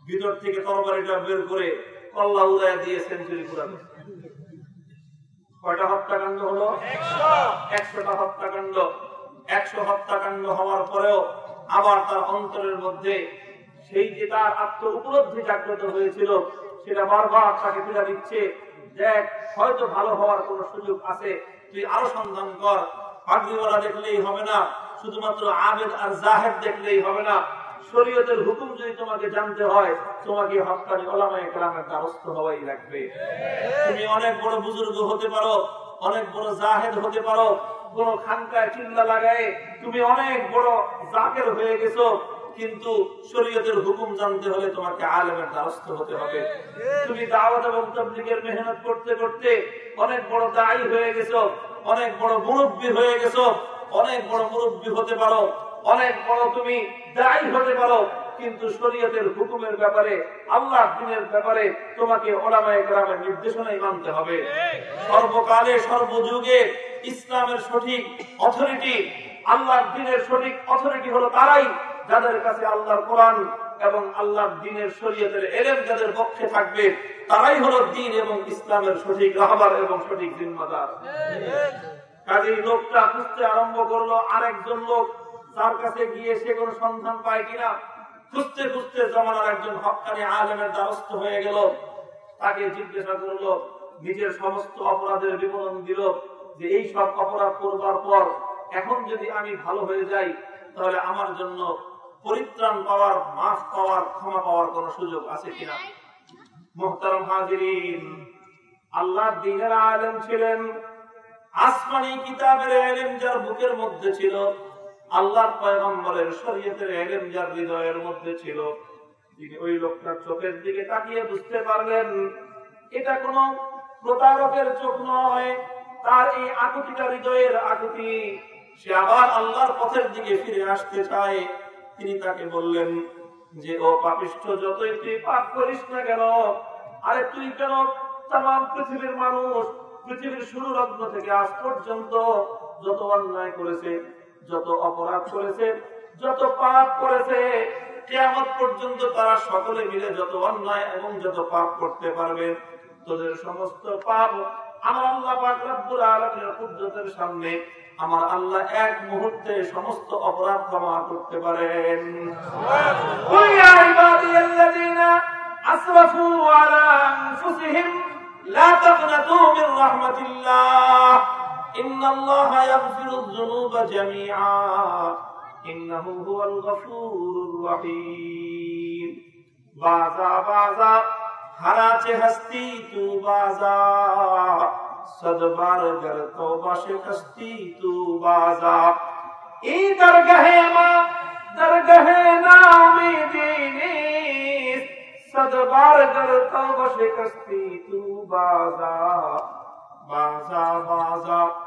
ভিতর থেকে তরবারিটা বের করে কল্লা উদয় দিয়ে সেঞ্চুরি পুরা কয়টা হত্যাকাণ্ড হলো? একশোটা হত্যাকাণ্ড। একশো হত্যাকাণ্ড হওয়ার পরেও আবার তার অন্তরের মধ্যে সেই যে তার আত্ম উপলব্ধি জাগ্রত হয়েছিল, সেটা বারবার তাকে পীড়া দিচ্ছে। দেখ, হয়তো ভালো হওয়ার কোন সুযোগ আছে, তুই আরও সন্ধান কর। পাগড়িওয়ালা দেখলেই হবে না, শুধুমাত্র আবেদ আর জাহেদ দেখলেই হবে না। শরীয়তের হুকুম যদি তোমাকে জানতে হয়, তোমাকে হকানি ওলামায়ে কেরামের দ্বারস্থ হওয়াই লাগবে। তুমি অনেক বড় বুজুর্গ হতে পারো, অনেক বড় জাহেদ হতে পারো কোন খানকায় চিল্লা লাগায় তুমি অনেক বড় জাকের হয়ে গেছো, কিন্তু শরীয়তের হুকুম জানতে হলে তোমাকে আলেমের দ্বারস্থ হতে হবে। তুমি দাওয়াত এবং তবলিগের মেহনত করতে করতে অনেক বড় দায়ী হয়ে গেছো, অনেক বড় মুরব্বী হয়ে গেছো, অনেক বড় মুরব্বী হতে পারো, অনেক বড় তুমি দায়ী হতে পারো। কিন্তু শরীয়তের হুকুমের ব্যাপারে আল্লাহ দিনের ব্যাপারে তোমাকে ওলামায়ে কেরামের নির্দেশনাই মানতে হবে। সর্বকালে, সর্বযুগে ইসলামের সঠিক অথরিটি আল্লাহর দিনের সঠিক অথরিটি হলো তারাই যাদের কাছে আল্লাহর কোরআন এবং আল্লাহর দিনের শরীয়তের এলেম যাদের পক্ষে থাকবে, তারাই হলো দিন এবং ইসলামের সঠিক রাহবার এবং সঠিক জিম্মাদার। কাজেই লোকটা খুঁজতে আরম্ভ করল আরেকজন লোক তার কাছে গিয়ে সে কোনো সন্ধান পায় কিনা খুঁজতে খুঁজতে জমানার একজন হকানি আলেমের দ্বারস্থ হয়ে গেল। তাকে জিজ্ঞাসা করল, নিজের সমস্ত অপরাধের বিবরণ দিল যে এই সব অপরাধ করবার পর এখন যদি আমি ভালো হয়ে যাই, তাহলে আমার জন্য পরিত্রাণ পাওয়ার, মাফ পাওয়ার, ক্ষমা পাওয়ার কোন সুযোগ আছে কিনা? মোহতারম হাজিরিন আল্লাহ দিনের আলেম ছিলেন, আসমানি কিতাবের এলেম যার বুকের মধ্যে ছিল। আল্লাহর পয়গম্বরের শরীয়তের এলেম যার হৃদয়ের মধ্যে ছিল, তিনি ওই লোকটার চোখের দিকে তাকিয়ে বুঝতে পারলেন, এটা কোন প্রতারকের চোখ নয়, তার এই আকুতিটা হৃদয়ের আকুতি। সে আবার আল্লাহর পথের দিকে ফিরে আসতে চায়। তিনি তাকে বললেন, যে ও পাপিষ্ঠ, যতই তুই পাপ করিস না কেন, আরে তুই কেন তাম পৃথিবীর মানুষ, পৃথিবীর শুরু লগ্ন থেকে আজ পর্যন্ত যত অন্যায় করেছে যত অপরাধ করেছে যত পাপ করেছে কেমন পর্যন্ত তারা সকলে মিলে যত অন্যায় এবং যত পাপ করতে পারবে। তোদের সমস্ত পাপ আমার আল্লাহ এক মুহূর্তে সমস্ত অপরাধ ক্ষমা করতে পারেন। আসরাফু ان الله يغفر الذنوب جميعا. انه هو الغفور الرحيم. بازا بازا. ہرا چے ہستی تو بازا. صد بار گر توبہ شکستی تو بازا. ای درگہ ما، درگہ نامی دینیس صد بار گر توبہ شکستی تو بازا. بازا بازا.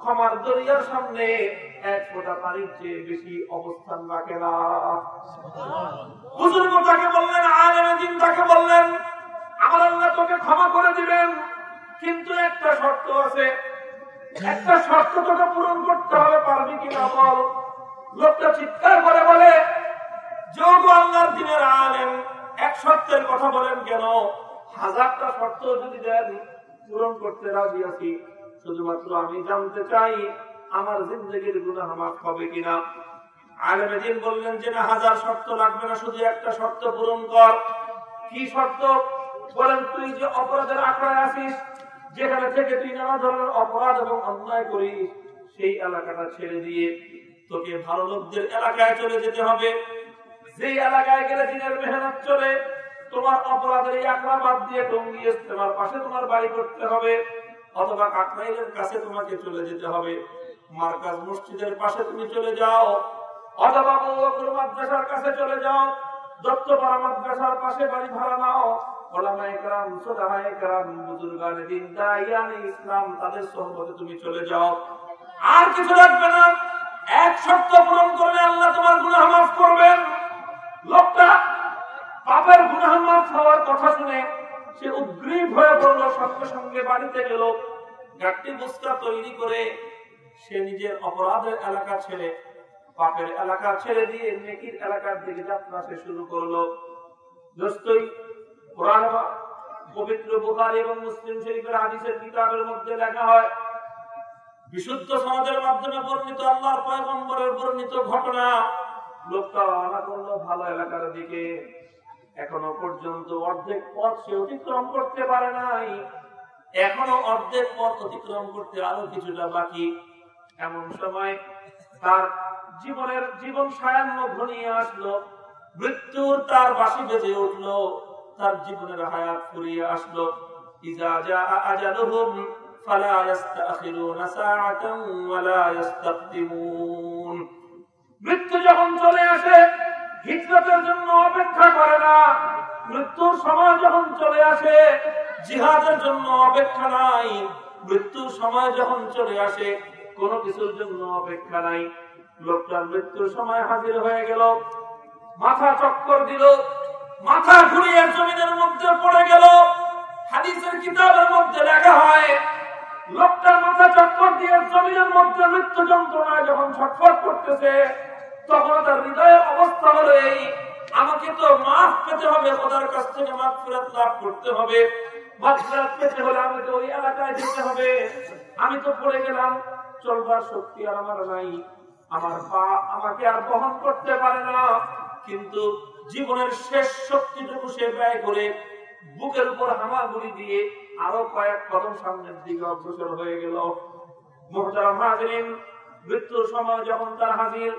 ক্ষমার দরিয়ার সামনে এক ফোঁটা পানির চেয়ে বেশি অবস্থান রাখে না। বুজুর্গ তাকে বললেন, আলেমে দিন তাকে বললেন, আমার আল্লাহ তোকে ক্ষমা করে দিবেন, কিন্তু একটা শর্ত আছে। একটা শর্ত তোকে পূরণ করতে হবে, পারবি কিনা বল? লোকটা চিৎকার করে বলে, যোগ আল্লাহর দিনের আলেম, এক শর্তের কথা বলেন কেন? হাজারটা শর্ত যদি দেন, পূরণ করতে রাজি আছি। শুধুমাত্র আমি জানতে চাই, আমার জিন্দগির গুণা মাফ হবে কিনা? আলেমে দিন বললেন যে না, হাজার শর্ত লাগবে না, শুধু একটা শর্ত পূরণ কর। কি শর্ত? বলেন তুই যে অপরাধের আখড়ায় আসিস যেখানে থেকে তুই নানা ধরনের অপরাধ এবং অন্যায় করিস, সেই এলাকাটা ছেড়ে দিয়ে তোকে ভালো লোকদের এলাকায় চলে যেতে হবে। যেই এলাকায় গেলে দিনের মেহনত চলে, তোমার অপরাধের এই আখড়া বাদ দিয়ে টঙ্গি তোমার পাশে তোমার বাড়ি করতে হবে। অথবা কাকরাইলের কাছে তোমাকে চলে যেতে হবে। মার্কাজ মসজিদের পাশে তুমি চলে যাও। অথবা বকুর মাদ্রাসার কাছে চলে যাও। দত্তপাড়া মাদ্রাসার পাশে বাড়ি ভাড়া নাও। ইসলাম, তাদের তুমি চলে যাও। আর কিছু না। এক করলে আল্লাহ তোমার লোকটা পাপের গুনাহ মাফ হওয়ার কথা শুনে সে উদ্গ্রীব হয়ে পড়ল, সঙ্গে সঙ্গে বাড়িতে গেল। গাট্টি বস্তা তৈরি করে সে নিজের অপরাধের এলাকা ছেড়ে, পাপের এলাকা ছেড়ে দিয়ে নেকির এলাকার দিকে যাত্রা সে শুরু করল। দোস্তই, কোরআন পবিত্র বুখারী এবং মুসলিম শরীফের হাদিসের কিতাবের মধ্যে লেখা হয়, বিশুদ্ধ সমাজের মাধ্যমে বর্ণিত আল্লাহর পয়গম্বরের বর্ণিত ঘটনা। লোকটা রওনা করল ভালো এলাকার দিকে এখনও পর্যন্ত অর্ধেক পথ সে অতিক্রম করতে পারে নাই। এখনও অর্ধেক পথ অতিক্রম করতে আরও কিছুটা বাকি। এমন সময় তার জীবনের জীবন সায়ান্ন ঘনিয়ে আসলো। মৃত্যুর তার বাসি বেজে উঠল। তার জীবনের হায়াত ফুরিয়ে আসলো। মৃত্যু যখন চলে আসে হিজরতের জন্য অপেক্ষা করে না। মৃত্যুর সময় যখন চলে আসে, জিহাদের জন্য অপেক্ষা নাই। মৃত্যুর সময় যখন চলে আসে, কোনো কিছুর জন্য অপেক্ষা নাই। লোকটার মৃত্যুর সময় হাজির হয়ে গেল। মাথা চক্কর দিল। মাথা ঘুরিয়ে জমিনের মধ্যে পড়ে গেল। হাদিসের কিতাবের মধ্যে লেখা হয়, লোকটার মাথা চক্কর দিয়ে জমিনের মধ্যে মৃত্যু যন্ত্রণায় যখন ছটফট করতেছে তখন তার হৃদয়ের অবস্থা হলো এই। আমাকে তো মাফ পেতে হবে, খোদার কাছ থেকে মাফ ফেরত লাভ করতে হবে। শক্তি জীবনের শেষ শক্তিটুকু সে ব্যয় করে বুকের উপর হামাগুড়ি দিয়ে আরও কয়েক কদম সামনের দিকে অগ্রসর হয়ে গেল। মোহতারাম হাজিরিন, মৃত্যুর সময় যখন তার হাজির আগাত্ম মালাইকাতুর রহমতি ওয়া মালাইকাতুল আযাব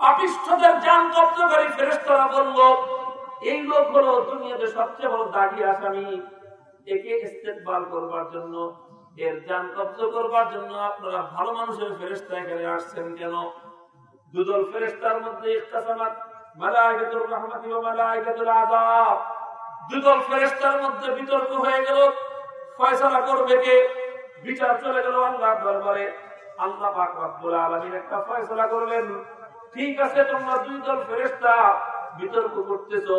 পাপিষ্ঠদের জান কব্জকারী ফেরেশতারা বলল, এই লোক হলো দুনিয়াতে সবচেয়ে বড় দাগি আসামি। একে ইস্তেকবাল করবার জন্য, এর জান কব্জ করবার জন্য আপনারা ভালো মানুষের আসছেন কেন? দুদল ফেরেশতার মধ্যে রাহমাতি ওয়া আযাব। দুদল ফেরেশতার মধ্যে বিতর্ক হয়ে গেল, ফয়সালা করবে কে? বিচার চলে গেল আল্লাহর দরবারে। আল্লাহ পাক রব্বুল আলামিন একটা ফয়সালা করলেন। ঠিক আছে, তোমরা দুই দল ফেরেশতা। বিতর্ক করতেছো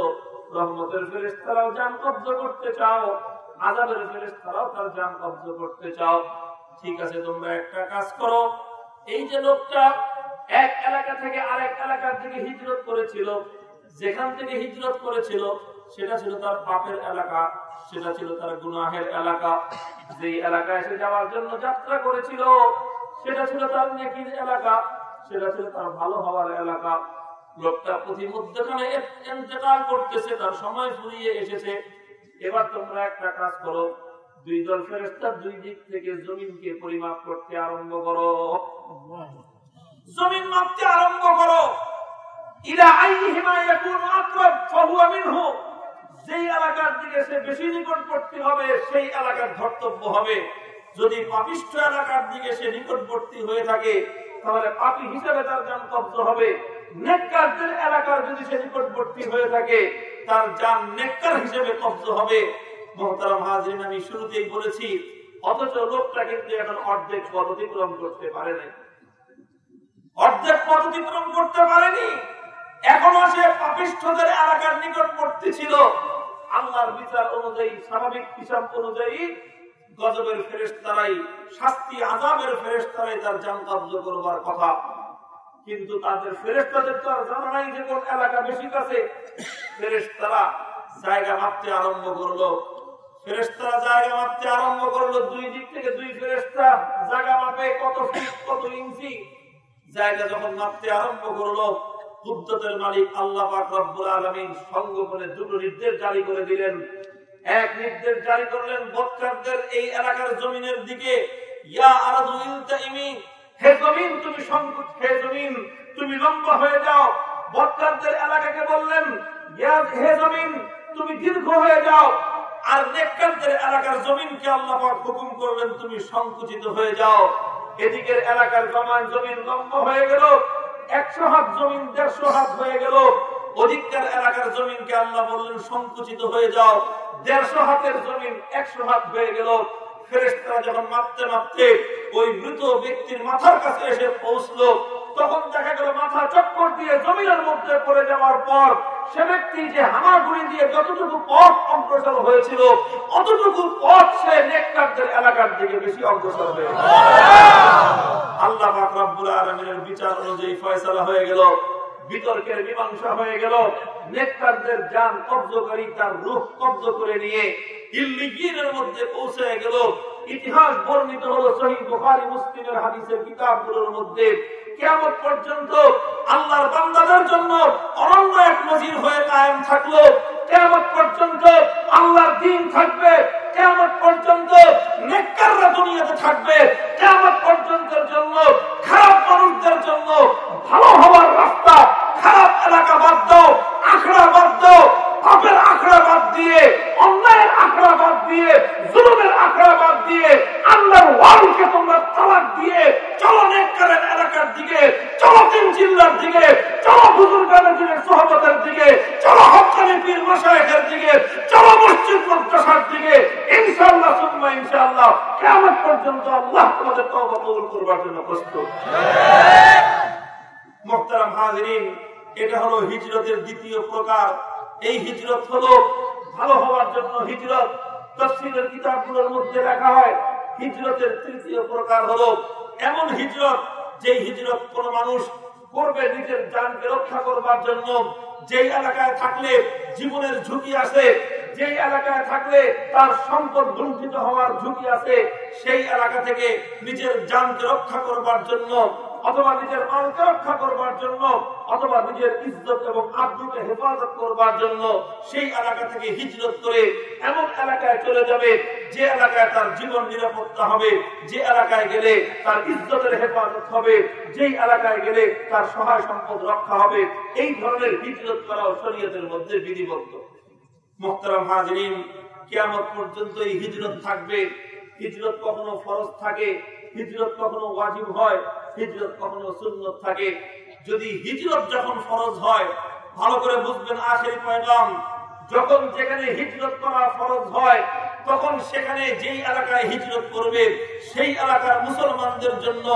রহমতের ফেরেশতারাও জান কব্জ করতে চাও আযাবের ফেরেশতারাও তার জান কব্জ করতে চাও। ঠিক আছে, তোমরা একটা কাজ করো, এই যে লোকটা এক এলাকা থেকে আরেক এলাকার দিকে হিজরত করেছিল, যেখান থেকে হিজরত করেছিল, সেটা ছিল তার পাপের এলাকা, সেটা ছিল তার গুনাহের এলাকা। যে এলাকায় এসে যাওয়ার জন্য যাত্রা করেছিল, সেটা ছিল তার নেকির এলাকা। সেটা ছিল তার ভালো হওয়ার এলাকা। লোকটা প্রতিমধ্যখানে ইন্তেকাল করতেছে, তার সময় ফুরিয়ে এসেছে। এবার তোমরা একটা কাজ করো দুই দল ফেরেস্তা দুই দিক থেকে জমিনকে পরিমাপ করতে আরম্ভ করো। জমিন মাপতে আরম্ভ করো। ইলা আইহিমা ইয়াকুনু আকরাব, ফাহুয়া মিনহু। যেই এলাকার দিকে সে বেশি নিকটবর্তী হবে, সেই এলাকার ধর্তব্য হবে। যদি পাপিষ্ঠ এলাকার দিকে সে নিকটবর্তী হয়ে থাকে তাহলে পাপি হিসেবে তার যান কব্জ হবে। নেককারদের এলাকার যদি সে নিকটবর্তী হয়ে থাকে, তার যান নেককার হিসেবে কব্জ হবে। মহতারাম হাজরিন, আমি শুরুতেই বলেছি, অথচ লোকটা কিন্তু এখন অর্ধেক পথ অতিক্রম করতে পারে নাই অর্ধেক পথ অতিক্রম করতে পারেনি। এখনও সে পাপিষ্ঠদের এলাকার নিকটবর্তী ছিল। আল্লাহর বিচার অনুযায়ী, স্বাভাবিক হিসাব অনুযায়ী গজবের ফেরেস্তারাই শাস্তি আজাবের ফেরেস্তারাই তার যান কব্জ করবার কথা। কিন্তু তাদের ফেরেস্তাদের তো আর জানা নাই যে কোন এলাকা বেশি কাছে। ফেরেস্তারা জায়গা মাপতে আরম্ভ করল। জায়গা মাপতে আরম্ভ করল দুই দিক থেকে। দুই জায়গা কত কত ইঞ্চি। জায়গা যখন আরম্ভ করল মালিক আল্লাহ সঙ্গ করে দুটো নির্দেশ জারি করে দিলেন। এক নির্দেশ জারি করলেন বক্কারদের এই এলাকার জমিনের দিকে। তুমি হুকুম করলেন, তুমি সংকুচিত হয়ে যাও। এদিকের এলাকার জমান জমিন লম্বা হয়ে গেল, একশো হাত জমিন, দেড়শো হাত হয়ে গেল। অধিকার এলাকার জমিনকে আল্লাহ বললেন, সংকুচিত হয়ে যাও। দেড়শো হাতের জমিন একশো হাত হয়ে গেল। ফেরেস্তারা যখন মাপতে মাপতে ওই মৃত ব্যক্তির মাথার কাছে এসে পৌঁছলো তখন দেখা গেল মাথা চক্কর দিয়ে জমিনের মধ্যে পড়ে যাওয়ার পর সে ব্যক্তি যে হামাগুড়ি দিয়ে যতটুকু পথ অগ্রসর হয়েছিল অতটুকু পথ সে নেককারদের এলাকার দিকে বেশি অগ্রসর হয়ে আল্লাহ পাক রব্বুল আলামিনের বিচার অনুযায়ী ফয়সালা হয়ে গেল। বিতর্কের মীমাংসা হয়ে গেল। নেককারদের যান কব্জকারী তার রূহ কব্জ করে নিয়ে ইল্লিগিনের মধ্যে পৌঁছে গেল। ইতিহাস বর্ণিত হলো সহি বুখারী, মুসলিমের হাদিসের কিতাবগুলোর মধ্যে। কিয়ামত পর্যন্ত আল্লাহর বান্দাদের জন্য অনন্য এক নজির হয়ে কায়েম থাকল। কেমন পর্যন্ত আল্লাহর দিন থাকবে। কিয়ামত পর্যন্ত নেককাররা দুনিয়াতে থাকবে। কিয়ামত পর্যন্তের জন্য, খারাপ মানুষদের জন্য ভালো রাস্তা, খারাপ এলাকা বাদ দাও, আখড়া বাদ পাপের আখড়া বাদ দিয়ে অন্যায়ের আখড়া বাদ দিয়ে জুলুমের আখড়া বাদ দিয়ে আল্লাহর ওয়ালকে তোমরা তালাক দিয়ে চলো নেককারের এলাকার দিকে চলো তিন জিল্লার দিকে চলো হুজুর গানের সোহবতের দিকে চলো হকানি পীর মশায়েখের দিকে চলো মসজিদ মাদ্রাসার দিকে ইনশাআল্লাহ সুম্মা ইনশাআল্লাহ কিয়ামত পর্যন্ত আল্লাহ তোমাদের তওবা কবুল করবার জন্য প্রস্তুত। মুহতারাম হাজিরিন এটা হলো হিজরতের দ্বিতীয় প্রকার এই হিজরত হলো ভালো হওয়ার জন্য হিজরত। তফসিলের কিতাবগুলোর মধ্যে লেখা হয়, হিজরতের তৃতীয় প্রকার হলো এমন হিজরত যে হিজরত কোন মানুষ করবে নিজের জানকে রক্ষা করবার জন্য। যেই এলাকায় থাকলে জীবনের ঝুঁকি আছে, যেই এলাকায় থাকলে তার সম্পদ লুণ্ঠিত হওয়ার ঝুঁকি আছে, সেই এলাকা থেকে নিজের জানকে রক্ষা করবার জন্য অথবা নিজের মালকে রক্ষা করবার জন্য, অথবা নিজের ইজ্জত এবং আব্রুকে হেফাজত করবার জন্য সেই এলাকা থেকে হিজরত করে এমন এলাকায় চলে যাবে, যে এলাকায় তার জীবন নিরাপত্তা হবে, যে এলাকায় গেলে তার ইজ্জতের হেফাজত হবে, যেই এলাকায় গেলে তার সহায় সম্পদ রক্ষা হবে। এই ধরনের হিজরত করাও শরীয়তের মধ্যে বিধিবদ্ধ। মোহতারাম হাজরিন, কিয়ামত পর্যন্ত এই হিজরত থাকবে। হিজরত কখনো ফরজ থাকে হিজরত কখনো ওয়াজিব হয়, হিজরত কখনো সুন্নত থাকে। যদি হিজরত যখন ফরজ হয়, ভালো করে বুঝবেন আখেরি পয়গাম, যখন যেখানে হিজরত করা ফরজ হয়, তখন সেখানে যেই এলাকায় হিজরত করবে, সেই এলাকার মুসলমানদের জন্য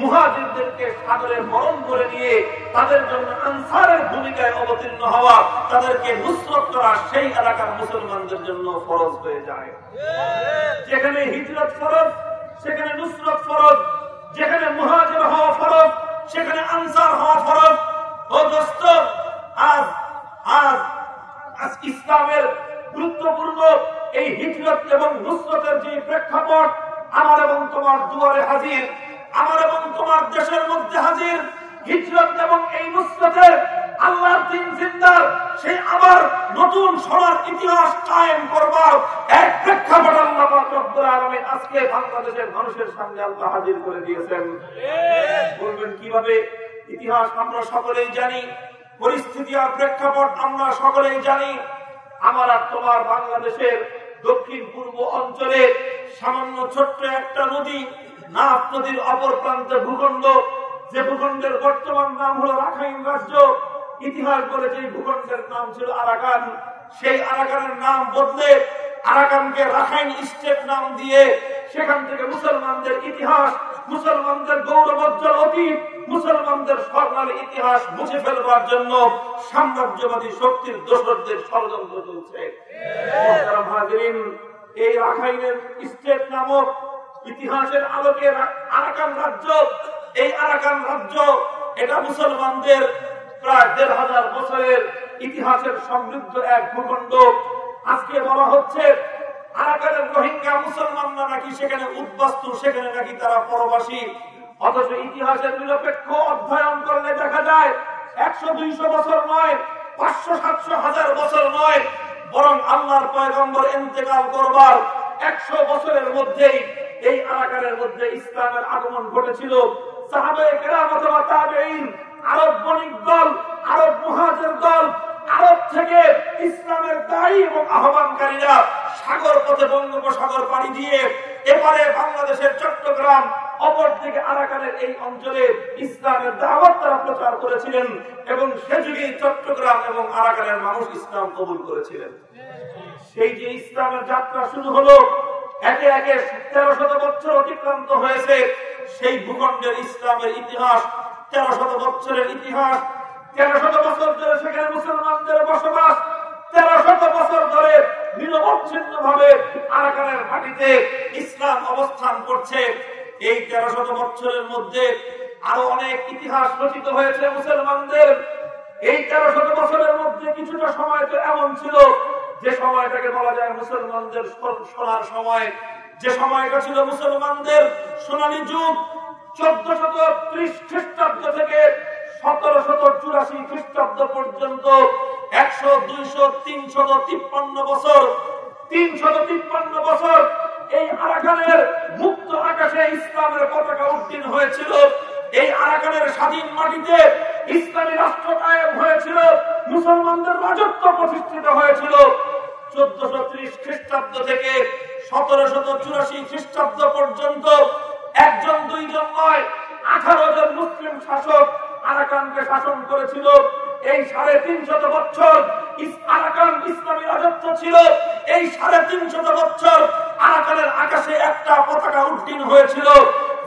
মুহাজিরদেরকে সাগরে বরণ করে নিয়ে তাদের জন্য আনসারের ভূমিকায় অবতীর্ণ হওয়া, তাদেরকে নুসরত করা সেই এলাকার মুসলমানদের জন্য ফরজ হয়ে যায়। যেখানে হিজরত ফরজ সেখানে নুসরত ফরজ, যেখানে মুহাজির হওয়া ফরজ, সেখানে আনসার হওয়া ফরজ। ও দোস্ত, আজ আজ আজ ইসলামের গুরুত্বপূর্ণ এই হিজরত এবং নুসরতের যে প্রেক্ষাপট, আমার এবং তোমার দুয়ারে হাজির, আমার এবং তোমার দেশের মধ্যে হাজির। হিজরত এবং এই নুসরতের আল্লাহর দিন জিন্দার, সেই আবার নতুন সোনার ইতিহাস কায়েম করবার এক প্রেক্ষাপট আল্লাহ রব্বুল আলামিন আজকে বাংলাদেশের মানুষের সামনে আল্লাহ হাজির করে দিয়েছেন। বলবেন কীভাবে? ইতিহাস আমরা সকলেই জানি, পরিস্থিতি আর প্রেক্ষাপট আমরা সকলেই জানি। আমার আর তোমার বাংলাদেশের দক্ষিণ পূর্ব অঞ্চলে সামান্য ছোট্ট একটা নদী, নাফ নদীর অপর প্রান্তে ভূখণ্ড। যে ভূখণ্ডের বর্তমান নাম হলো রাখাইন রাজ্য। ইতিহাস বলে যে ভূখণ্ডের নাম ছিল আরাকান। সেই আরাকানের নাম বদলে আরাকানকে রাখাইন স্টেট নাম দিয়ে সেখান থেকে মুসলমানদের ইতিহাস, মুসলমানদের গৌরবোজ্জ্বল অতীত, মুসলমানদের স্বর্ণালী ইতিহাস মুছে ফেলবার জন্য সাম্রাজ্যবাদী শক্তির দোসরদের ষড়যন্ত্র চলছে। এই রাখাইনের স্টেট নামক ইতিহাসের আলোকে আরাকান রাজ্য, এই আরাকান রাজ্য, এটা মুসলমানদের প্রায় দেড় হাজার বছরের ইতিহাসের সমৃদ্ধ এক ভূখণ্ড। আজকে বলা হচ্ছে, আরাকানের রোহিঙ্গা মুসলমানরা নাকি সেখানে উদ্বাস্তু, সেখানে নাকি তারা পরবাসী। অথচ ইতিহাসের নিরপেক্ষ অধ্যয়ন করলে দেখা যায়, একশো, দুইশো বছর নয়, পাঁচশো, সাতশো হাজার বছর নয়, বরং আল্লাহর পয়গম্বর ইন্তেকাল করবার একশো বছরের মধ্যেই এই আরাকানের মধ্যে ইসলামের আগমন ঘটেছিল। সাহাবায়ে কেরাম অথবা তাবেঈন আরব বণিক দল, আরব মুহাজির দল, আরব থেকে ইসলামের দায়ী এবং আহ্বানকারীরা সাগর পথে বঙ্গোপসাগর পাড়ি দিয়ে এপারে বাংলাদেশের চট্টগ্রাম অপরদিকে আরাকানের এই অঞ্চলে ইসলামের দাওয়াত তারা প্রচার করেছিলেন এবং সে যুগে চট্টগ্রাম এবং আরাকানের মানুষ ইসলাম কবুল করেছিলেন। সেই যে ইসলামের যাত্রা শুরু হলো, একে একে তেরো শত বছর অতিক্রান্ত হয়েছে। সেই ভূখণ্ডের ইসলামের ইতিহাস, তেরো শত বছরের ইতিহাস, তেরো শত বছর ধরে সেখানে মুসলমানদের বসবাস, তেরো শত বছর ধরে নিরবচ্ছিন্ন ভাবে আরাকানের মাটিতে ইসলাম অবস্থান করছে। এই তেরো শত বছরের মধ্যে আরও অনেক ইতিহাস রচিত হয়েছে মুসলমানদের। এই তেরো শত বছরের মধ্যে কিছুটা সময় তো এমন ছিল, যে সময়টাকে বলা যায় মুসলমানদের সোনার সময়। যে সময়টা ছিল মুসলমানদের সোনালী যুগ চোদ্দ শত ত্রিশ খ্রিস্টাব্দ থেকে সতেরো শত চুরাশি খ্রিস্টাব্দ পর্যন্ত একশো, দুইশো, তিনশত তিপ্পান্ন বছর, তিনশত তিপ্পান্ন বছর এই আরাকানের মুক্ত আকাশে ইসলামের পতাকা উত্তীর্ণ হয়েছিল। এই আরাকানের স্বাধীন মাটিতে ইসলামী রাষ্ট্র কায়েম হয়েছিল, মুসলমানদের রাজত্ব প্রতিষ্ঠিত হয়েছিল। চোদ্দশো ত্রিশ খ্রিস্টাব্দ থেকে সতেরোশত চুরাশি খ্রিস্টাব্দ পর্যন্ত একজন, দুইজন নয়, আঠারো জন মুসলিম শাসক আরাকানকে শাসন করেছিল। এই সাড়ে তিনশত বছর আরাকান ইসলামী রাজত্ব ছিল। এই সাড়ে তিনশত বছর আরাকানের আকাশে একটা পতাকা উত্তীর্ণ হয়েছিল।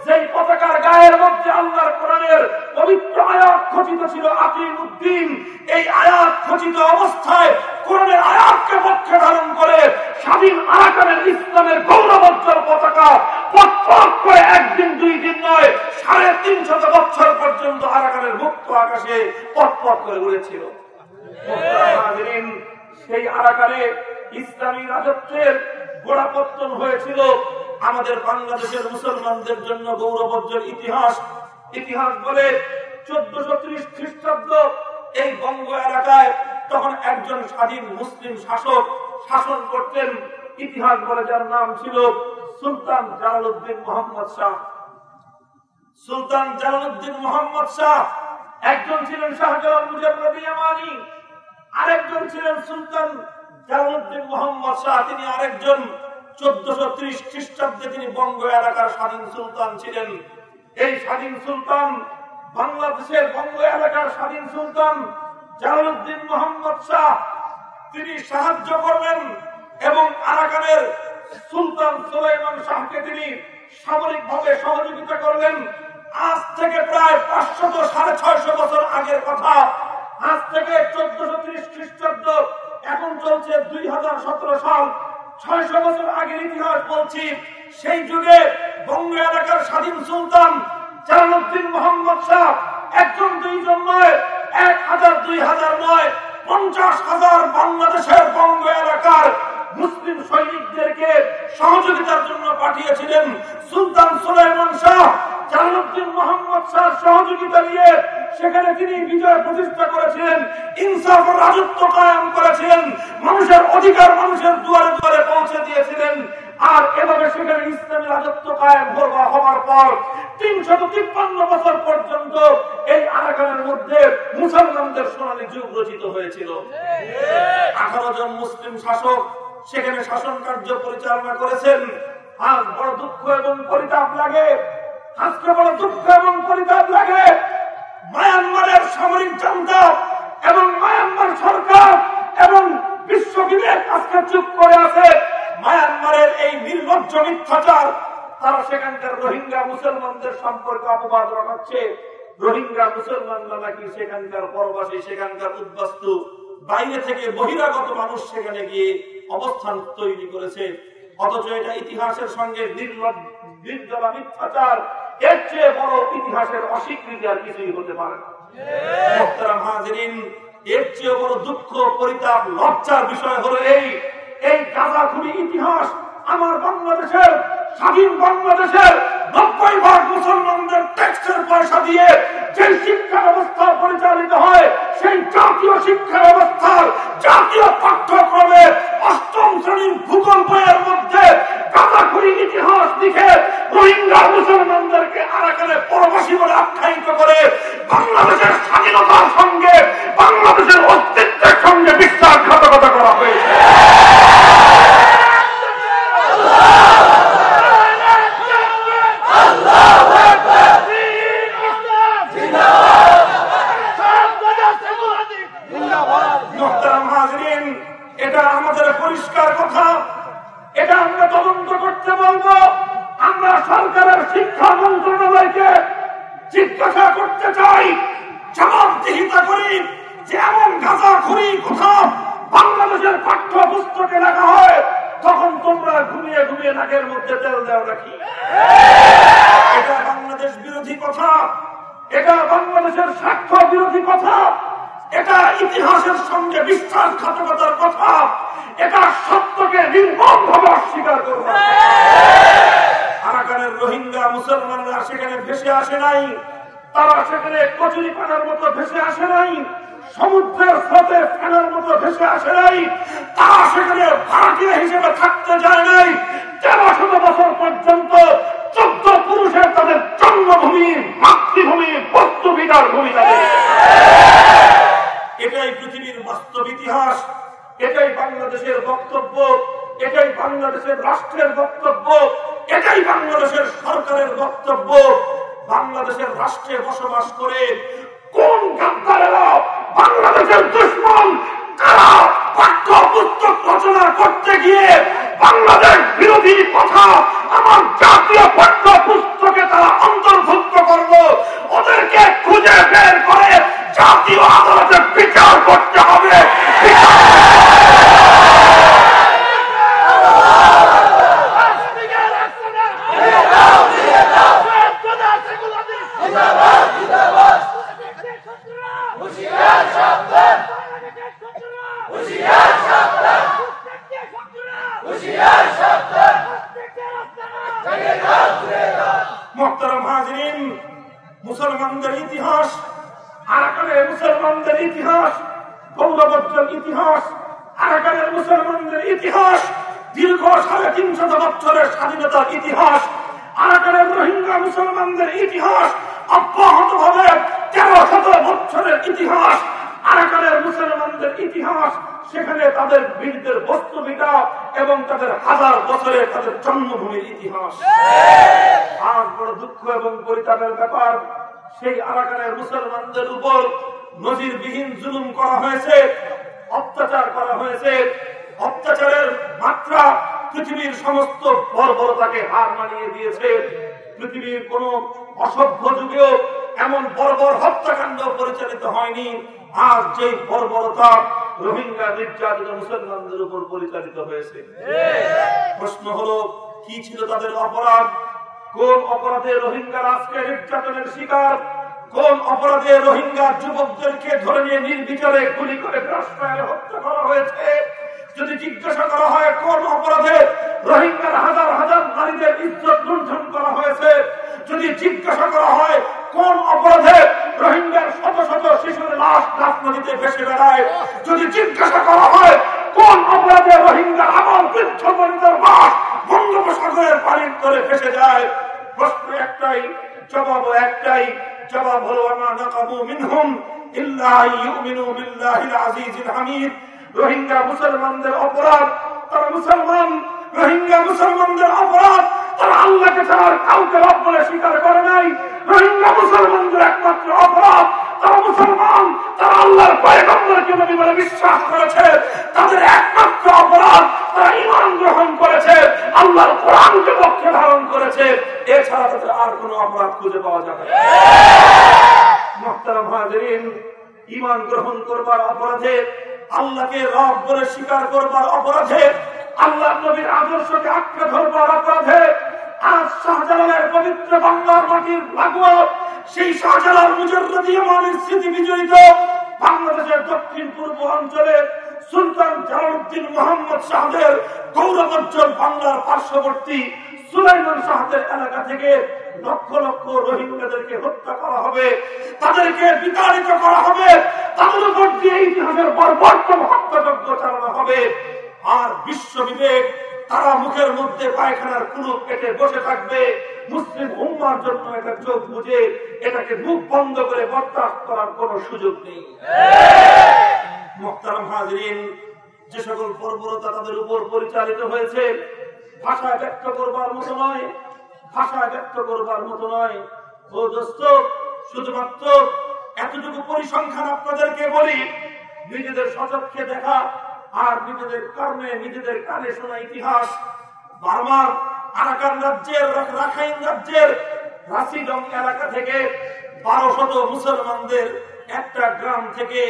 যেই পতাকার গায়ের মধ্যে আল্লাহর কোরআনের পবিত্র আয়াত খচিত ছিল আকিম উদ্দিন, এই আয়াত খচিত অবস্থায় কোরআনের আয়াতকে পক্ষে ধারণ করে স্বাধীন আরাকানের ইসলামের গৌরবোজ্জ্বল পতাকা পথ করে একদিন, দুই দিন নয়, সাড়ে তিনশত বছর পর্যন্ত আরাকানের মুক্ত আকাশে পথ পথ করে উড়েছিল। সেই আরাকারে ইসলামী রাজত্বের গোড়াপত্তন হয়েছিল। আমাদের বাংলাদেশের মুসলমানদের জন্য গৌরবোজ্জ্বল ইতিহাস। ইতিহাস বলে চোদ্দশো ত্রিশ খ্রিস্টাব্দ এই বঙ্গ এলাকায় তখন একজন স্বাধীন মুসলিম শাসক শাসন করতেন। ইতিহাস বলে যার নাম ছিল সুলতান জালালউদ্দিন মোহাম্মদ শাহ। সুলতান জালালউদ্দিন মোহাম্মদ শাহ একজন ছিলেন শাহজালাল মুজাফর আরেকজন ছিলেন সুলতান জালালউদ্দিন মোহাম্মদ শাহ। তিনি আরেকজন খ্রিস্টাব্দে তিনি বঙ্গ এলাকার স্বাধীন সুলতান ছিলেন। এই স্বাধীন সুলতান বাংলাদেশের বঙ্গ এলাকার স্বাধীন সুলতান জালালউদ্দিন মোহাম্মদ শাহ। তিনি সাহায্য করলেন এবং আরাকানের সুলতান সুলাইমান শাহকে তিনি সামরিক ভাবে সহযোগিতা করলেন। আজ থেকে প্রায় পাঁচশত সাড়ে ছয়শো বছর আগের কথা। আজ থেকে চোদ্দশো ত্রিশ খ্রিস্টাব্দ এখন চলছে দুই হাজার সতেরো সাল। ছয়শো বছর আগের ইতিহাস বলছি, সেই যুগে বঙ্গ এলাকার স্বাধীন সুলতান জালালুদ্দিন মোহাম্মদ শাহ একজন, দুইজন নয়, এক হাজার, দুই হাজার নয়, পঞ্চাশ হাজার বাংলাদেশের বঙ্গ এলাকার মুসলিম সৈনিকদেরকে সহযোগিতার জন্য পাঠিয়েছিলেন সুলতান সুলাইমান শাহ। মোহাম্মদ শাহ সহযোগিতা নিয়ে সেখানে তিনি বিজয় প্রতিষ্ঠা করেছিলেন ইনসাফ রাজত্ব কায়েম করেছিলেন মানুষের অধিকার মানুষের দুয়ারে দুয়ারে পৌঁছে দিয়েছিলেন। আর এভাবে সেখানে ইসলামী রাজত্ব কায়েম হওয়া হওয়ার পর তিনশত তিপ্পান্ন বছর পর্যন্ত এই আরাকানের মধ্যে মুসলমানদের সোনালী যুগ রচিত হয়েছিল। আঠারো জন মুসলিম শাসক সেখানে শাসন কার্য পরিচালনা করেছেন। আজ বড় দুঃখ এবং পরিতাপ লাগে। আজকে বড় দুঃখ এবং পরিতাপ লাগে। মায়ানমারের সামরিক জান্তা এবং মায়ানমার সরকার এবং বিশ্ব বিবেক আজকে চুপ করে আছে। মায়ানমারের এই নির্লজ্জ মিথ্যাচার, তারা সেখানকার রোহিঙ্গা মুসলমানদের সম্পর্কে অপবাদ রটাচ্ছে। রোহিঙ্গা মুসলমানরা নাকি সেখানকার পরবাসী, সেখানকার উদ্বাস্তু। বাইরে থেকে বহিরাগত মানুষ সেখানে গিয়ে অবস্থান তৈরি করেছে। অথচ এটা ইতিহাসের সঙ্গে নির্জলা মিথ্যাচার। এর চেয়ে বড় ইতিহাসের অস্বীকৃতি আর কিছুই হতে পারে হাজিরিন এর চেয়ে বড় দুঃখ পরিতাপ লজ্জার বিষয় হলো এই। এই গাঁজাখুরি ইতিহাস আমার বাংলাদেশের স্বাধীন বাংলাদেশের মুসলমানদের ট্যাক্সের পয়সা দিয়ে যে শিক্ষা ব্যবস্থা পরিচালিত হয়, সেই জাতীয় শিক্ষা ব্যবস্থার জাতীয় পাঠ্যক্রমে অষ্টম শ্রেণির বইয়ের মধ্যে গাঁজাখুরি ইতিহাস লিখে রোহিঙ্গা মুসলমানদেরকে আখ্যায়িত করে বাংলাদেশের স্বাধীনতার সঙ্গে, বাংলাদেশের অস্তিত্বের সঙ্গে বিশ্বাসঘাতকতা করা হয়েছে মোহতারাম হাজরিন এটা আমাদের পরিষ্কার কথা আমরা তদন্ত করতে বলব। আমরা সরকারের শিক্ষা মন্ত্রণালয়কে জিজ্ঞাসা করতে চাই, জবাবদিহিতা করি যে এমন গাঁজা খুরি কথা বাংলাদেশের পাঠ্য পুস্তকে লেখা হয়, তখন তোমরা ঘুমিয়ে ঘুমিয়ে নাকের মধ্যে তেল দেওয়া রাখি এটা বাংলাদেশ বিরোধী কথা। এটা বাংলাদেশের স্বার্থ বিরোধী কথা। এটা ইতিহাসের সঙ্গে বিশ্বাসঘাতকতার কথা। এটা সত্যকে নির্মম ভাবে অস্বীকার করবে। আরাকানের রোহিঙ্গা মুসলমানরা সেখানে ভেসে আসে নাই। তারা সেখানে কচুরি পানার মতো ভেসে আসে নাই। সমুদ্রের স্রোতে ফেনার মতো ভেসে আসে নাই। তারা সেখানে ভারতীয় হিসেবে থাকতে যায় নাই। তেরো শত বছর পর্যন্ত চোদ্দ পুরুষের তাদের জন্মভূমি, মাতৃভূমি বস্তুবিদার ভূমি তাদের। এটাই পৃথিবীর বাস্তব ইতিহাস, এটাই বাংলাদেশের বক্তব্য, এটাই বাংলাদেশের রাষ্ট্রের বক্তব্য, এটাই বাংলাদেশের সরকারের বক্তব্য। বাংলাদেশের রাষ্ট্রে বসবাস করে কোন বাংলাদেশের দুশ্মন তারা পাঠ্য পুস্তক রচনা করতে গিয়ে বাংলাদেশ বিরোধী কথা আমার জাতীয় পাঠ্য পুস্তকে তারা অন্তর্ভুক্ত করল, ওদেরকে খুঁজে বের করে জাতীয় আদালতে বিচার করতে হবে। মুসলমানদের ইতিহাস মুসলমানদের ইতিহাস গৌরবোজ্জ্বল ইতিহাস, আরাকানের মুসলমানদের ইতিহাস, দীর্ঘ সাড়ে তিনশত বছরের স্বাধীনতার ইতিহাস, আরাকানের রোহিঙ্গা মুসলমানদের ইতিহাস, অব্যাহত ভাবে তেরো শত বছরের ইতিহাস, আরাকানের মুসলমানদের ইতিহাস, সেখানে তাদের বীরদের বস্তু বস্তুবিটা এবং তাদের হাজার বছরের তাদের জন্মভূমির ইতিহাস। আর বড় দুঃখ এবং পরিতাপের ব্যাপার সেই আরাকানের মুসলমানদের উপর নজিরবিহীন জুলুম করা হয়েছে অত্যাচার করা হয়েছে। অত্যাচারের মাত্রা পৃথিবীর সমস্ত বর্বরতাকে হার মানিয়ে দিয়েছে। পৃথিবীর কোন অসভ্য যুগেও এমন বর্বর হত্যাকাণ্ড পরিচালিত হয়নি। আজ যে বর্বরতা রোহিঙ্গা নির্যাতিত মুসলমানদের উপর পরিচালিত হয়েছে। প্রশ্ন হলো কি ছিল তাদের অপরাধ? কোন অপরাধে রোহিঙ্গার আজকে নির্যাতনের শিকার? কোন অপরাধে রোহিঙ্গা যুবকদেরকে ধরে নিয়ে নির্বিচারে গুলি করে রাস্তায় হত্যা করা হয়েছে? যদি জিজ্ঞাসা করা হয়, কোন অপরাধে রোহিঙ্গার হাজার হাজার নারীদের ইজ্জত লুণ্ঠন করা হয়েছে? যদি জিজ্ঞাসা করা হয়, কোন অপরাধে রোহিঙ্গার শত শত শিশুর লাশ নাফ নদীতে ভেসে বেড়ায়? যদি জিজ্ঞাসা করা হয় কোন অপরাধে রোহিঙ্গার আমার বনিতার লাশ বঙ্গোপসাগরের পানির তলে ভেসে যায়? প্রশ্ন একটাই, জবাব একটাই, জবাব হলো মিনহুম রোহিঙ্গা মুসলমানদের অপরাধ, তারা মুসলমান। রোহিঙ্গা মুসলমানদের অপরাধ, তারা আল্লাহকে ছাড়া কাউকে বলে স্বীকার করে নাই রোহিঙ্গা মুসলমানদের একমাত্র অপরাধ তারা মুসলমান তারা আল্লাহর পয়গম্বরকে নবী বলে বিশ্বাস করেছে, তাদের একমাত্র অপরাধ তারা ঈমান গ্রহণ করেছে, আল্লাহর কোরআনকে পক্ষে ধারণ করেছে এছাড়া তাদের আর কোনো অপরাধ খুঁজে পাওয়া যাবে না। মোহতারাম হাজরিন গ্রহণ করবার অপরাধে, আল্লাহকে রব বলে স্বীকার করবার অপরাধে, আল্লাহ নবীর আদর্শকে আঁকড়ে ধরবার অপরাধে, আজ শাহজালালের পবিত্র বাংলার মাটির লাগোয়া, সেই শাহজালাল মুজরদি ইমানের স্মৃতি বিজড়িত বাংলাদেশের দক্ষিণ পূর্ব অঞ্চলে সুলতান জালালউদ্দিন মোহাম্মদ শাহদের গৌরবোজ্জ্বল বাংলার পার্শ্ববর্তী সুলাইমান শাহদের এলাকা থেকে লক্ষ লক্ষ রোহিঙ্গাদেরকে হত্যা করা হবে, তাদেরকে বিতাড়িত করা হবে, তাদের উপর দিয়ে ইতিহাসের বর্বর্তম হত্যাযজ্ঞ চালানো হবে। আর বিশ্ব বিবেক তারা মুখের মধ্যে পায়খানার কুলুপ কেটে বসে থাকবে। মুসলিম উম্মার জন্য এটা চোখ বুঝে, এটাকে মুখ বন্ধ করে বরদাস্ত করার কোন সুযোগ নেই। যে সকল বর্বরতা তাদের উপর পরিচালিত হয়েছে ভাষায় ব্যক্ত করবার মতো নয় ভাষায় ব্যক্ত করবার মতো নয়। শুধুমাত্র এতটুকু পরিসংখ্যান আপনাদেরকে বলি, নিজেদের সচক্ষে দেখা আর নিজেদের কর্মে, নিজেদের কানে শোনা ইতিহাস। বার্মার আরাকান রাজ্যের, রাখাইন রাজ্যের রাশিডং এলাকা থেকে বারো শত মুসলমানদের একটা গ্রাম থেকে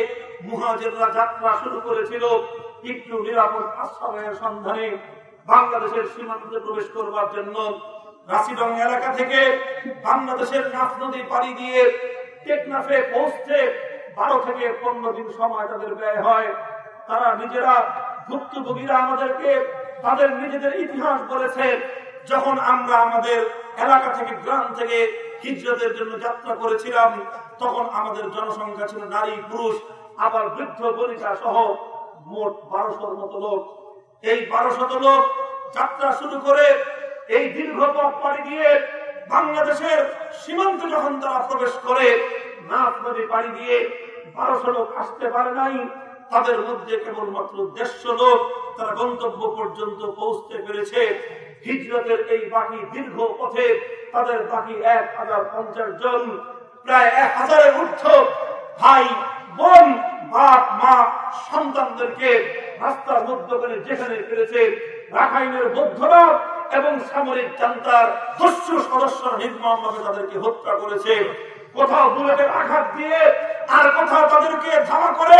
মুহাজিররা যাত্রা শুরু করেছিল একটু নিরাপদ আশ্রয়ের সন্ধানে বাংলাদেশের সীমান্তে প্রবেশ করবার জন্য। রাশিডং এলাকা থেকে বাংলাদেশের নাফ নদী পাড়ি দিয়ে টেকনাফে পৌঁছতে বারো থেকে পনেরো দিন সময় তাদের ব্যয় হয়। তারা নিজেরা ভুক্তভোগীরা আমাদেরকে তাদের নিজেদের ইতিহাস বলেছে। যখন আমরা আমাদের এলাকা থেকে গ্রাম থেকে হিজরতের জন্য যাত্রা করেছিলাম, তখন আমাদের জনসংখ্যা ছিল নারী, পুরুষ, আবার বৃদ্ধ বনিতা সহ মোট বারোশোর মতো লোক। এই বারোশত লোক যাত্রা শুরু করে এই দীর্ঘ পথ পাড়ি দিয়ে বাংলাদেশের সীমান্ত যখন তারা প্রবেশ করে নাথ নদী পাড়ি দিয়ে বারোশো লোক আসতে পারে নাই। তাদের মধ্যে কেবলমাত্র দেড়শো লোক তারা গন্তব্য পর্যন্ত পৌঁছতে পেরেছে। হিজরতের এই বাকি দীর্ঘ পথে তাদের বাকি এক হাজার পঞ্চাশ জন, প্রায় এক হাজারের ঊর্ধ্ব ভাই, বোন, বাপ, মা, সন্তানদেরকে রাস্তার মধ্যখানে যেখানে পেরেছে রাখাইনের বৌদ্ধরা এবং সামরিক জান্তার দস্যু সদস্যরা নির্মমভাবে তাদেরকে হত্যা করেছে। কোথাও বুলেটের আঘাত দিয়ে আর কোথাও তাদেরকে ধামা করে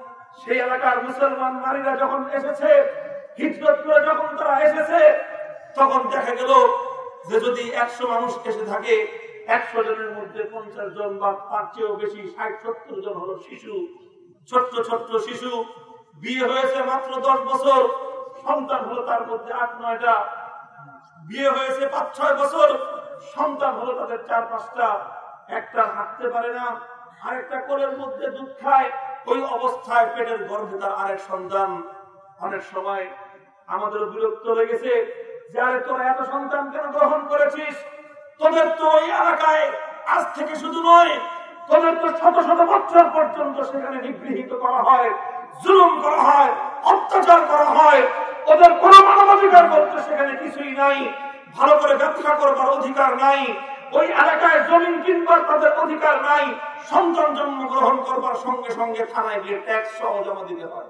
সেই এলাকার মুসলমান নারীরা যখন এসেছে, হিজরত করে যখন তারা এসেছে, তখন দেখা গেল যে যদি একশো মানুষ এসে থাকে, একশো জনের মধ্যে পঞ্চাশ জন বা তার চেয়েও বেশি, ষাট, সত্তর জন হলো শিশু, ছোট্ট ছোট্ট শিশু। বিয়ে হয়েছে মাত্র দশ বছর, সন্তান হলো তার মধ্যে আট, নয়টা। বিয়ে হয়েছে পাঁচ, ছয় বছর, সন্তান হলো তাদের চার, পাঁচটা। একটা হাঁটতে পারে না, আরেকটা কোলের মধ্যে দুধ খায় ওই অবস্থায় পেটের গর্ভে তার আরেক সন্তান। অনেক সময় আমাদের বিরক্ত লেগেছে যে, আরে, তোরা এত সন্তান কেন গ্রহণ করেছিস? তোদের তো ওই এলাকায় আজ থেকে শুধু নয়, তোদের তো শত শত বছর পর্যন্ত সেখানে নিগৃহীত করা হয়, জুলুম করা হয়, অত্যাচার করা হয়। ওদের কোন মানবাধিকার বলতে সেখানে কিছুই নাই। ভালো করে ব্যবসা করবার অধিকার নাই। ওই এলাকায় জমিন কিনবার তাদের অধিকার নাই, সন্তান জন্মগ্রহণ করবার সঙ্গে সঙ্গে থানায় গিয়ে ট্যাক্স সহ জমা দিতে হয়।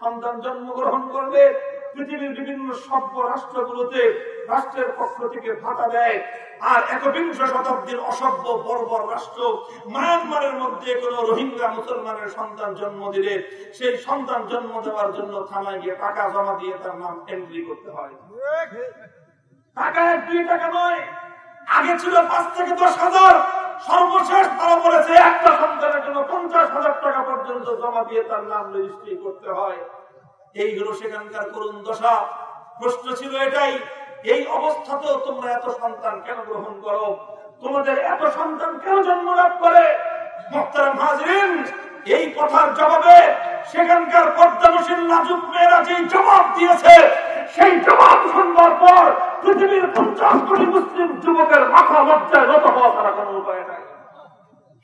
সন্তান জন্মগ্রহণ করবে পৃথিবীর বিভিন্ন সভ্য রাষ্ট্রগুলোতে রাষ্ট্রের পক্ষ থেকে ভাতা দেয়, আর একবিংশ শতাব্দীর অসভ্য বর্বর রাষ্ট্র মায়ানমারের মধ্যে কোন রোহিঙ্গা মুসলমানের সন্তান জন্ম দিলে, সেই সন্তান জন্ম দেওয়ার জন্য থানায় গিয়ে টাকা জমা দিয়ে তার নাম এন্ট্রি করতে হয়। টাকা এক দুই টাকা নয় আগে ছিল পাঁচ থেকে দশ হাজার। সর্বশেষ তারা বলেছে, একটা সন্তানের জন্য পঞ্চাশ হাজার টাকা পর্যন্ত জমা দিয়ে তার নাম রেজিস্ট্রি করতে হয়। এই হলো সেখানকার করুণ দশা। প্রশ্ন ছিল এটাই, এই অবস্থাতেও তোমরা এত সন্তান কেন গ্রহণ করো? তোমাদের এত সন্তান কেন জন্ম লাভ করে এই কথার জবাবে সেখানকার পর্দানশীল নাজুক মেয়েরা যেই জবাব দিয়েছে, সেই জবাব শুনবার পর পৃথিবীর পঞ্চাশ কোটি মুসলিম যুবকের মাথা লজ্জায় নত হওয়া ছাড়া কোনো উপায় নাই।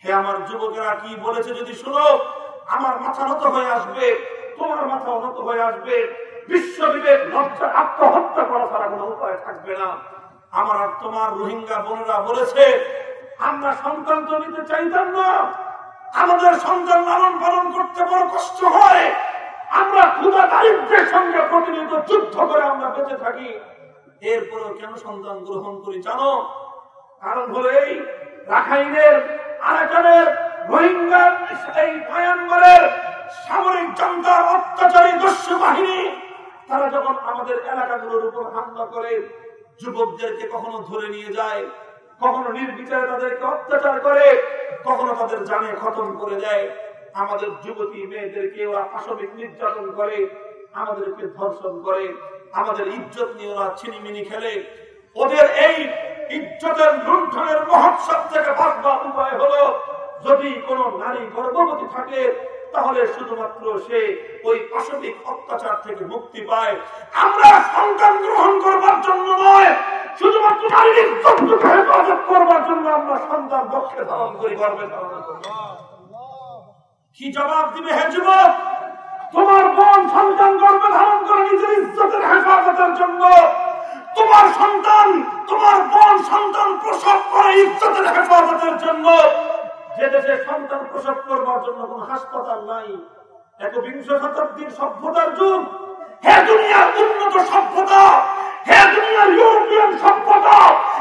হে আমার যুবকেরা, কি বলেছে যদি শুনো, আমার মাথা নত হয়ে আসবে, তোমার মাথা নত হয়ে আসবে, বিশ্ব বিবেক লজ্জা আত্মহত্যা করা ছাড়া কোনো উপায় থাকবে না। আমার আর তোমার রোহিঙ্গা বোনেরা বলেছে, আমরা সন্তান তো নিতে চাইতাম না। আমাদের সন্তান লালন পালন করতে বড় কষ্ট হয়। আমরা ক্ষুদা দারিদ্রের সঙ্গে প্রতিনিয়ত যুদ্ধ করে আমরা বেঁচে থাকি। এরপরেও কেন সন্তান গ্রহণ করি জানো? কারণ হলো এই রাখাইনের, আরাকানের রোহিঙ্গা এই সামরিক জনতার অত্যাচারী দস্যু বাহিনী, তারা যখন আমাদের এলাকাগুলোর উপর হামলা করে, যুবকদেরকে কখনো ধরে নিয়ে যায়, কখনো নির্বিচারে তাদেরকে অত্যাচার করে, কখনো তাদের জানে খতম করে দেয়, আমাদের যুবতী মেয়েদেরকে ওরা পাশবিক নির্যাতন করে, আমাদেরকে ধর্ষণ করে আমাদের ইজ্জত নিয়ে ওরা ছিনিমিনি খেলে। ওদের এই ইজ্জতের লুণ্ঠনের মহোৎসব থেকে বাঁচবার উপায় হলো, যদি কোন নারী গর্ভবতী থাকে, তাহলে শুধুমাত্র সে ওই পাশবিক অত্যাচার থেকে মুক্তি পায়। আমরা সন্তান গ্রহণ করবার জন্য নয়, শুধুমাত্র নারীর ইজ্জতকে হেফাজত করবার জন্য আমরা সন্তান পক্ষে ধারণ করি গর্বে ধারণ করি। কি জবাব দিবে হে যুবক? তোমার বোন সন্তান গর্ভে ধারণ করে নিজের ইজ্জতের হেফাজতের জন্য তোমার সন্তান, তোমার বোন সন্তান প্রসব করে ইজ্জতের হেফাজতের জন্য। যে দেশে সন্তান প্রসব করবার জন্য কোন হাসপাতাল নাই একবিংশ শতাব্দীর সভ্যতার যুগ। হে দুনিয়ার উন্নত সভ্যতা, হে দুনিয়ার ইউরোপিয়ান সভ্যতা,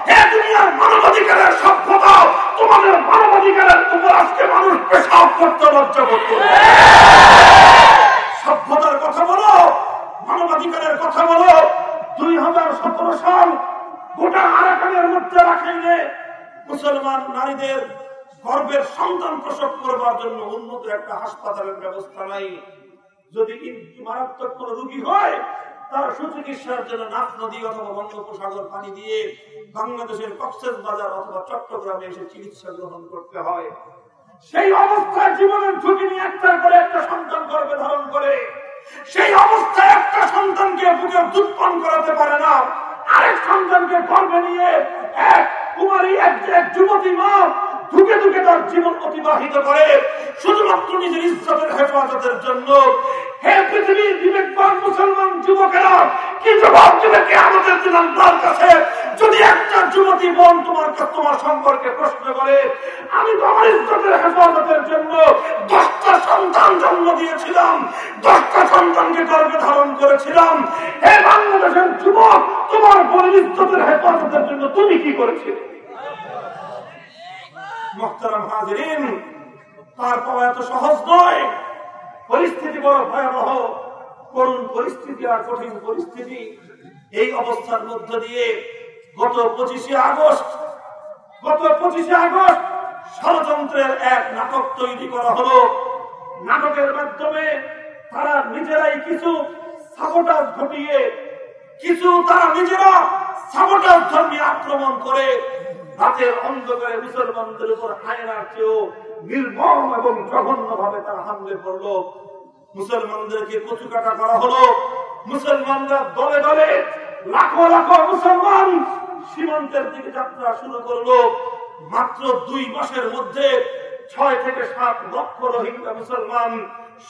হে দুনিয়ার মানবাধিকারের সভ্যতা, তোমাদের মানবাধিকারের উপর আজকে মানুষ পেশাব করতে লজ্জা করতে সভ্যতার কথা বলো, মানবাধিকারের কথা বলো, দুই হাজার সতেরো সাল গোটা আরাকানের মধ্যে রাখাইনে মুসলমান নারীদের গর্বের সন্তান প্রসব করবার জন্য উন্নত একটা হাসপাতালের ব্যবস্থা নাই। যদি মারাত্মক কোন রোগী হয়, তার সুচিকিৎসার জন্য নাক নদী অথবা বঙ্গোপসাগর পানি দিয়ে বাংলাদেশের কক্সেস বাজার অথবা চট্টগ্রামে এসে চিকিৎসা গ্রহণ করতে হয়। সেই অবস্থায় জীবনের ঝুঁকি নিয়ে একটার করে একটা সন্তান গর্ভে ধারণ করে, সেই অবস্থায় একটা সন্তানকে বুকের উৎপন্ন করাতে পারে না। আরেক সন্তানকে গর্ভে নিয়ে এক কুমারী এক যুবতী মা ধুকে ঢুকে তার জীবন অতিবাহিত করে, শুধুমাত্র নিজের ইজ্জতের হেফাজতের জন্য। হে পৃথিবীর বিবেকবান মুসলমান যুবকেরা, কি জবাব দেবে কে আমাদের দিন আল্লাহর কাছে? যদি একটা যুবতী বোন তোমার তোমার সম্পর্কে প্রশ্ন করে, আমি তো আমার ইজ্জতের হেফাজতের জন্য দশটা সন্তান জন্ম দিয়েছিলাম, দশটা সন্তানকে গর্ভে ধারণ করেছিলাম। হে বাংলাদেশের যুবক, তোমার বোনের ইজ্জতের হেফাজতের জন্য তুমি কি করেছিলে? মোহতারাম হাজরিন, তার পাওয়া এত সহজ নয়। পরিস্থিতি বড় ভয়াবহ। করুণ পরিস্থিতি আর কঠিন পরিস্থিতি। এই অবস্থার মধ্য দিয়ে গত পঁচিশে আগস্ট, গত পঁচিশে আগস্ট ষড়যন্ত্রের এক নাটক তৈরি করা হলো। নাটকের মাধ্যমে তারা নিজেরাই কিছু সাবোটাজ ঘটিয়ে, কিছু তারা নিজেরা সাবোটাজ ধর্মী আক্রমণ করে রাতের অন্ধকারে মুসলমানদের উপর হায়নার চেয়েও নির্মম এবং জঘন্য ভাবে তারা হামলে পড়ল। মুসলমানদেরকে কচু কাটা করা হলো। মুসলমানরা দলে দলে লাখো লাখো মুসলমান সীমান্তের দিকে যাত্রা শুরু করল। মাত্র দুই মাসের মধ্যে ছয় থেকে সাত লক্ষ রোহিঙ্গা মুসলমান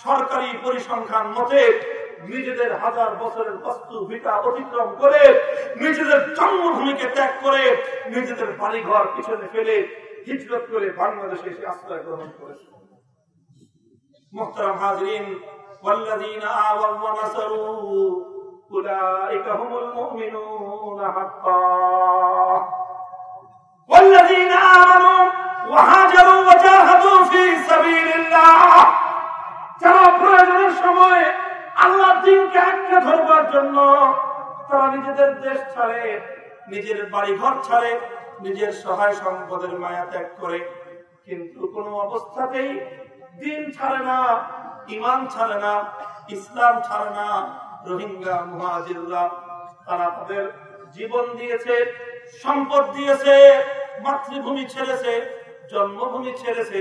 সরকারি পরিসংখ্যান মতে নিজেদের হাজার বছরের বস্তু ভিটা অতিক্রম করে নিজেদের জন্মভূমিকে ত্যাগ করে নিজেদের বাড়িঘর পিছনে ফেলে হিজরত করে বাংলাদেশে এসে আশ্রয় গ্রহণ করেছে মোহতারাম হাজরিন والذين آووا ونصروا أولئك هم المؤمنون حقا والذين آمنوا ওয়াহাজারু আঁকড়ে ধরবার জন্য তারা নিজেদের দেশ ছাড়ে, নিজের ছাড়ে, নিজের সহায় সম্পদের মায়া ত্যাগ করে। কিন্তু কোনো অবস্থাতেই দিন ছাড়ে না ইমান ছাড়ে না, ইসলাম ছাড়ে না, রোহিঙ্গা মহাজিররা তারা তাদের জীবন দিয়েছে, সম্পদ দিয়েছে, মাতৃভূমি ছেড়েছে জন্মভূমি ছেড়েছে,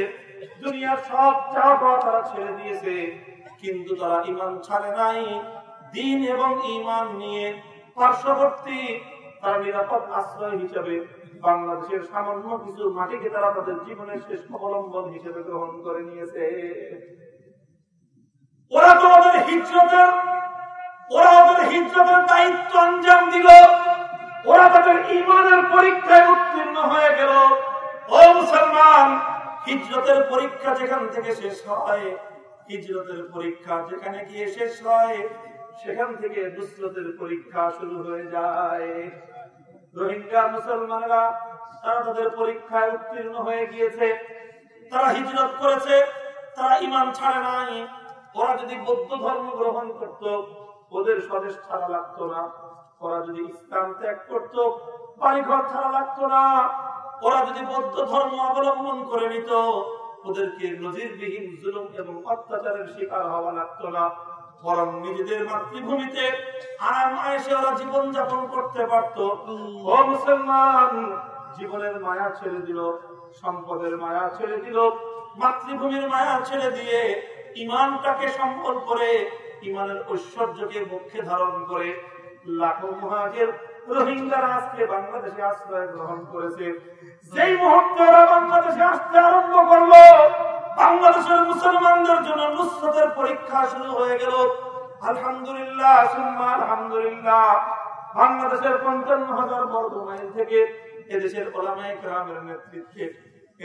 দুনিয়ার সব চাওয়া পাওয়া তারা ছেড়ে দিয়েছে, কিন্তু তারা ইমান ছাড়ে নাই। দিন এবং ইমান নিয়ে পার্শ্ববর্তী তারা নিরাপদ আশ্রয় হিসেবে বাংলাদেশের সামান্য কিছু মাটিকে তারা তাদের জীবনের শেষ অবলম্বন হিসেবে গ্রহণ করে নিয়েছে। ওরা তো ওদের হিজরতের, ওরা ওদের হিজরতের দায়িত্ব আঞ্জাম দিল, ওরা তাদের ইমানের পরীক্ষায় উত্তীর্ণ হয়ে গেল। ও মুসলমান, হিজরতের পরীক্ষা যেখান থেকে শেষ হয়, হিজরতের পরীক্ষা যেখানে গিয়ে শেষ হয়, সেখান থেকে পরীক্ষা শুরু হয়ে যায়। রোহিঙ্গা মুসলমানরা তারা তাদের পরীক্ষায় উত্তীর্ণ হয়ে গিয়েছে। তারা হিজরত করেছে, তারা ইমান ছাড়ে নাই। ওরা যদি বৌদ্ধ ধর্ম গ্রহণ করত, ওদের স্বদেশ ছাড়া লাগতো না। ওরা যদি ইসলাম ত্যাগ করত, বাড়িঘর ছাড়া লাগতো না। ওরা যদি বৌদ্ধ ধর্ম অবলম্বন করে নিত, ওদেরকে নজিরবিহীন জুলুম এবং অত্যাচারের শিকার হওয়া লাগতো না। বরং নিজেদের মাতৃভূমিতে আরাম ওরা জীবন যাপন করতে পারত। মুসলমান, জীবনের মায়া ছেড়ে দিল, সম্পদের মায়া ছেড়ে দিল, মাতৃভূমির মায়া ছেড়ে দিয়ে ইমানটাকে সম্পদ করে, ইমানের ঐশ্বর্যকে মুখে ধারণ করে লাখো মহাজের রোহিঙ্গারা আজকে বাংলাদেশে আশ্রয় গ্রহণ করেছে। যেই মুহূর্তে বাংলাদেশে আসতে আরম্ভ করল, বাংলাদেশের মুসলমানদের জন্য নুসরতের পরীক্ষা শুরু হয়ে গেল। আলহামদুলিল্লাহ আলহামদুলিল্লাহ। বাংলাদেশের পঞ্চান্ন হাজার বর্গ থেকে এদেশের ওলামায়ে কেরামের নেতৃত্বে,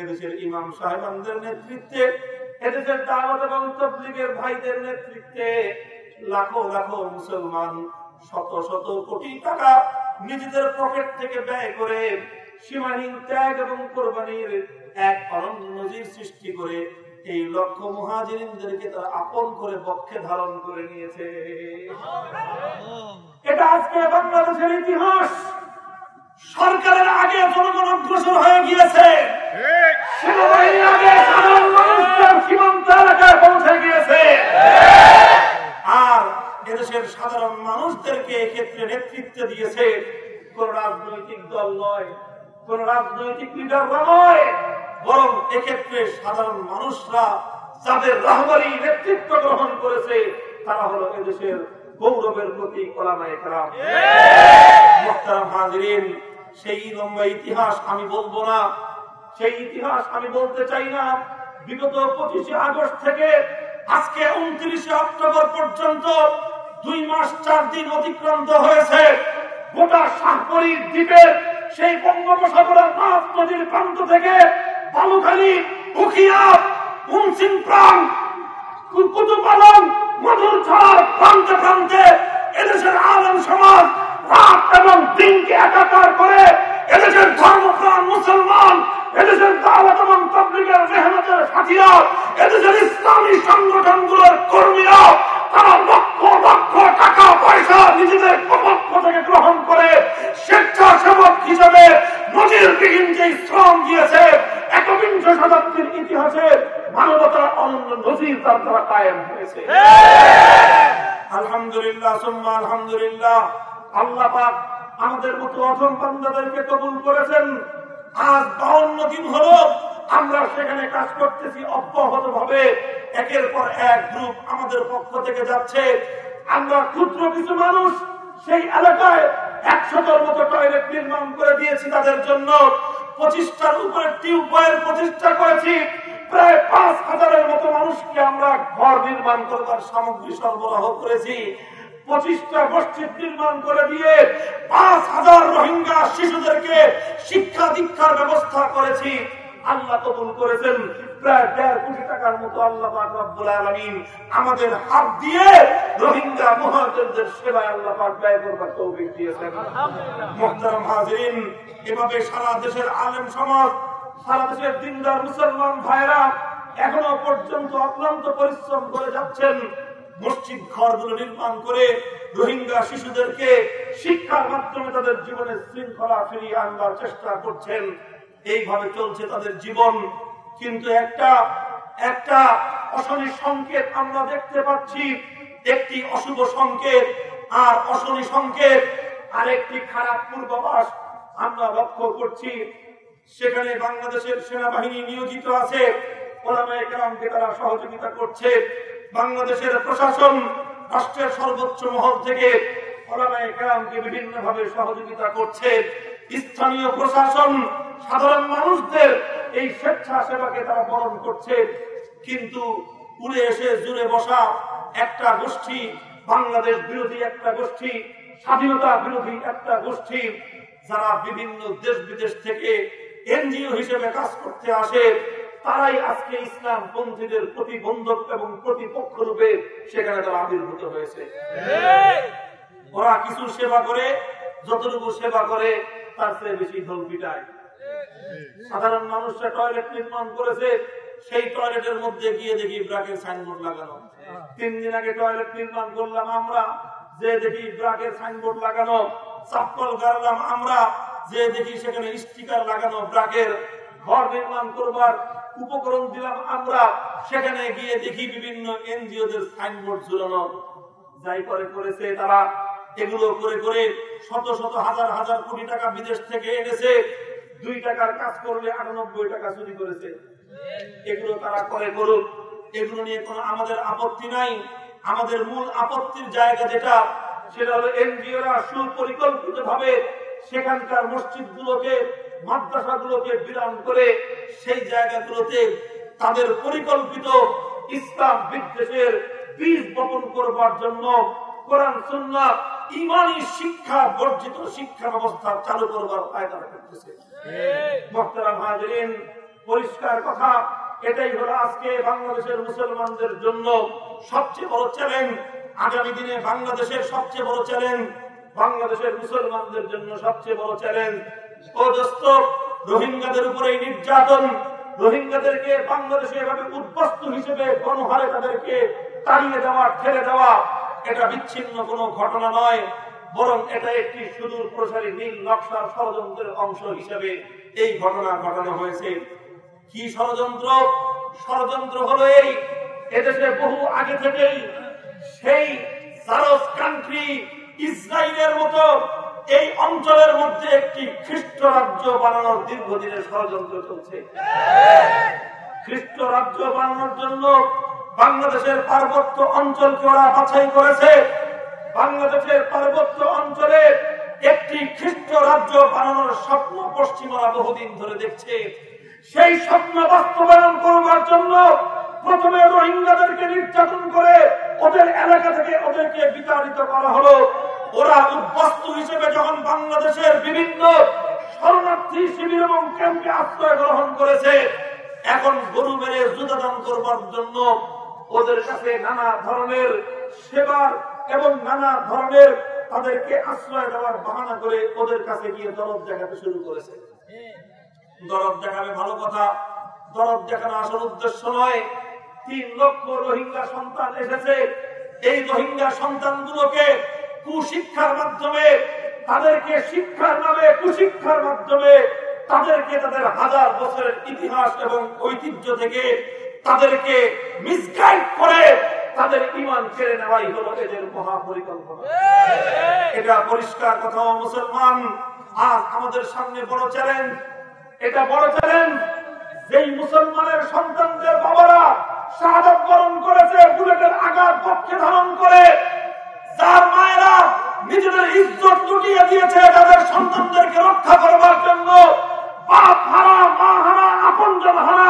এদেশের ইমাম সাহেবানদের নেতৃত্বে, এদেশের দাওয়াত এবং তবলিগের ভাইদের নেতৃত্বে লাখো লাখো মুসলমান শত শত কোটি টাকা নিজেদের পকেট থেকে ব্যয় করে সীমাহীন ত্যাগ এবং কোরবানির এক অনন্য নজির সৃষ্টি করে এই লক্ষ্য মহাজিনদেরকে তারা আপন করে পক্ষে ধারণ করে নিয়েছে। এটা আজকে বাংলাদেশের ইতিহাস সরকারের আগে জনগণ অগ্রসর হয়ে গিয়েছে। সেনাবাহিনী আগে সাধারণ মানুষদের সীমান্ত এলাকায় পৌঁছে গিয়েছে। আর এদেশের সাধারণ মানুষদেরকে এক্ষেত্রে নেতৃত্ব দিয়েছে কোন রাজনৈতিক দল নয়। কোন রাজনৈতিক লিডাররা নয় বরং এক্ষেত্রে সাধারণ মানুষরা যাদের রাহবারি নেতৃত্ব গ্রহণ করেছে, তারা হলো এদেশের গৌরবের মোহতারাম সেই লম্বা ইতিহাস আমি বলব না, সেই ইতিহাস আমি বলতে চাই না। বিগত পঁচিশে আগস্ট থেকে আজকে উনত্রিশে অক্টোবর পর্যন্ত দুই মাস চার দিন অতিক্রান্ত হয়েছে। গোটা শাহপরীর দ্বীপের সেই বঙ্গোপসাগরের মাছ নদীর প্রান্ত থেকে বালুখালী উখিয়া মুনসিন প্রাণ কুতুপালন মধুর ঝড় প্রান্তে প্রান্তে এদেশের আলম সমাজ রাত এবং দিনকে একাকার করে এদেশের ধর্মপ্রাণ মুসলমান এদেশের দাওয়াত এবং তবলিগের মেহনতের সাথীরা এদেশের ইসলামী সংগঠনগুলোর কর্মীরা তারা লক্ষ লক্ষ টাকা পয়সা নিজেদের পক্ষ থেকে গ্রহণ করে স্বেচ্ছাসেবক হিসেবে নজিরবিহীন যে শ্রম দিয়েছে একবিংশ শতাব্দীর ইতিহাসে মানবতার অনন্য নজির তার দ্বারা হয়েছে আলহামদুলিল্লাহ, সুম্মা আলহামদুলিল্লাহ। আল্লাহ পাক আমাদের মতো অধম বান্দাদেরকে কবুল করেছেন। আজ বাউন্ন দিন হলো আমরা সেখানে কাজ করতেছি অব্যাহত ভাবে একের পর এক গ্রুপ আমাদের পক্ষ থেকে যাচ্ছে। আমরা ক্ষুদ্র কিছু মানুষ সেই এলাকায় একশোটার মতো টয়লেট নির্মাণ করে দিয়েছি তাদের জন্য। পঁচিশটার উপরে টিউবওয়েল প্রতিষ্ঠা করেছি। প্রায় পাঁচ হাজারের মতো মানুষকে আমরা ঘর নির্মাণ করবার সামগ্রী সরবরাহ করেছি। পঁচিশটা মসজিদ নির্মাণ করে দিয়ে পাঁচ হাজার রোহিঙ্গা শিশুদেরকে শিক্ষা দীক্ষার ব্যবস্থা করেছি। আল্লাহ কবুল করেছেন। প্রায় দেড় কোটি টাকার মতো আল্লাহ রব্বুল আলামিন আমাদের হাত দিয়ে রোহিঙ্গা মুহাজিরদের সেবায় আল্লাহ পাক ব্যয় করবার তৌফিক দিয়েছেন। মুহতারাম হাজিরিন এভাবে সারা দেশের আলেম সমাজ সারা দিনদার মুসলমান ভাইরা এখনও পর্যন্ত অক্লান্ত পরিশ্রম করে যাচ্ছেন, মসজিদ ঘরগুলো নির্মাণ করে রোহিঙ্গা শিশুদেরকে শিক্ষার মাধ্যমে তাদের জীবনের শৃঙ্খলা ফিরিয়ে আনবার চেষ্টা করছেন। এইভাবে চলছে তাদের জীবন। কিন্তু একটা একটা অশনি সংকেত আমরা দেখতে পাচ্ছি। একটি অশুভ সংকেত আর অশনি সংকেত। আর একটি খারাপ পূর্বাভাস আমরা লক্ষ্য করছি। সেখানে বাংলাদেশের সেনাবাহিনী নিয়োজিত আছে। ওলামায়ে কেরামকে তারা সহযোগিতা করছে। বাংলাদেশের প্রশাসন রাষ্ট্রের সর্বোচ্চ মহল থেকে ওলামায়ে কেরামকে বিভিন্ন ভাবে সহযোগিতা করছে। স্থানীয় প্রশাসন, সাধারণ মানুষদের এই স্বেচ্ছাসেবাকে তারা বরণ করছে। কিন্তু উড়ে এসে জুড়ে বসা একটা গোষ্ঠী, বাংলাদেশ বিরোধী একটা গোষ্ঠী, স্বাধীনতা বিরোধী একটা গোষ্ঠী, যারা বিভিন্ন দেশ বিদেশ থেকে এনজিও হিসেবে কাজ করতে আসে, তারাই আজকে ইসলাম পন্থীদের প্রতিবন্ধক এবং প্রতিপক্ষ রূপে সেখানে তারা আবির্ভূত হয়েছে। ওরা কিছু সেবা করে, যতটুকু সেবা করে, তার চেয়ে বেশি ঢোল পিটায়। সাধারণ মানুষরা টয়লেট নির্মাণ করেছে, সেই টয়লেটের মধ্যে গিয়ে দেখি ব্রাকের সাইনবোর্ড লাগানো। তিন দিন আগে টয়লেট নির্মাণ করলাম আমরা, যে দেখি ব্রাকের সাইনবোর্ড লাগানো, চাপ্পল গাড়লাম আমরা যে দেখি সেখানে স্টিকার লাগানো ব্রাকের ঘর নির্মাণ করবার উপকরণ দিলাম আমরা, সেখানে গিয়ে দেখি বিভিন্ন এনজিওদের সাইনবোর্ড ঝুলানো। যাই করে করেছে তারা, এগুলো করে করে শত শত হাজার হাজার কোটি টাকা বিদেশ থেকে এনেছে। দুই টাকার কাজ করলে আটানব্বই টাকা চুরি করেছে। এগুলো তারা করে করুক। এগুলো নিয়ে কোনো আমাদের আপত্তি নাই। আমাদের মূল আপত্তির জায়গা যেটা, সেটা হলো এনজিওরা সুপরিকল্পিত ভাবে সেখানকার মসজিদ গুলোকে মাদ্রাসা গুলোকে বিরাম করে সেই জায়গাগুলোতে তাদের পরিকল্পিত ইসলাম বিদ্বেষের বীজ বপন করবার জন্য কোরআন, সুন্নাহ, ইমানি শিক্ষা, বর্জিত শিক্ষা ব্যবস্থা চালু করবার পায়তারা করতেছে। পরিষ্কার কথা, এটাই হলো আজকে বাংলাদেশের মুসলমানদের জন্য সবচেয়ে বড় চ্যালেঞ্জ আগামী দিনে বাংলাদেশের সবচেয়ে বড় চ্যালেঞ্জ বাংলাদেশের মুসলমানদের জন্য সবচেয়ে বড় চ্যালেঞ্জ রোহিঙ্গাদের উপরে নির্যাতন। রোহিঙ্গাদেরকে বাংলাদেশে এভাবে উদ্বস্ত হিসেবে গণহারে তাদেরকে তাড়িয়ে দেওয়া, ঠেলে দেওয়া, এটা বিচ্ছিন্ন কোনো ঘটনা নয়। বরং এটা একটি সুদূর প্রসারী নীল নকশার ষড়যন্ত্রের অংশ হিসেবে এই ঘটনা ঘটানো হয়েছে। কি ষড়যন্ত্র? ষড়যন্ত্র হলো এই, এদেশে বহু আগে থেকেই সেই সারস কান্ট্রি ইসরায়েলের মতো এই অঞ্চলের মধ্যে একটি খ্রিস্ট রাজ্য বানানোর দীর্ঘদিনের ষড়যন্ত্র চলছে। খ্রিস্ট রাজ্য বানানোর জন্য বাংলাদেশের পার্বত্য অঞ্চলকে ওরা বাছাই করেছে। বাংলাদেশের পার্বত্য অঞ্চলে একটি খ্রিস্ট রাজ্য বানানোর স্বপ্ন পশ্চিমরা বহুদিন ধরে দেখছে। সেই স্বপ্ন বাস্তবায়ন করবার জন্য প্রথমে রোহিঙ্গাদেরকে নির্যাতন করে ওদের এলাকা থেকে ওদেরকে বিতাড়িত করা হলো। ওরা উদ্বস্তু হিসেবে যখন বাংলাদেশের বিভিন্ন শরণার্থী শিবির এবং ক্যাম্পে আশ্রয় গ্রহণ করেছে, এখন গরু মেরে জুদাদান করবার জন্য ওদের কাছে নানা ধরনের সেবার এবং নানা ধরনের তাদেরকে আশ্রয় দেওয়ার বাহানা করে ওদের কাছে গিয়ে দরদ দেখাতে শুরু করেছে। দরদ দেখাবে ভালো কথা। দরদ দেখানো আসল উদ্দেশ্য নয় তিন লক্ষ রোহিঙ্গা সন্তান এসেছে। এই রোহিঙ্গা সন্তানগুলোকে কুশিক্ষার মাধ্যমে, তাদেরকে শিক্ষার নামে, কুশিক্ষার মাধ্যমে তাদেরকে তাদের হাজার বছরের ইতিহাস এবং ঐতিহ্য থেকে তাদেরকে মিসগাইড করে তাদের ইমান ছেড়ে নেওয়াই হলো এদের মহাপরিকল্পনা। এটা পরিষ্কার কথা মুসলমান। আজ আমাদের সামনে বড় চ্যালেঞ্জ এটা বড় চ্যালেঞ্জ যেই মুসলমানের সন্তানদের বাবারা শাহাদত বরণ করেছে, বুলেটের আঘাত পক্ষে ধারণ করে। যার মায়েরা নিজেদের ইজ্জত লুটিয়ে দিয়েছে তাদের সন্তানদেরকে রক্ষা করবার জন্য। বাপ হারা মা, হারা, আপনজন হারা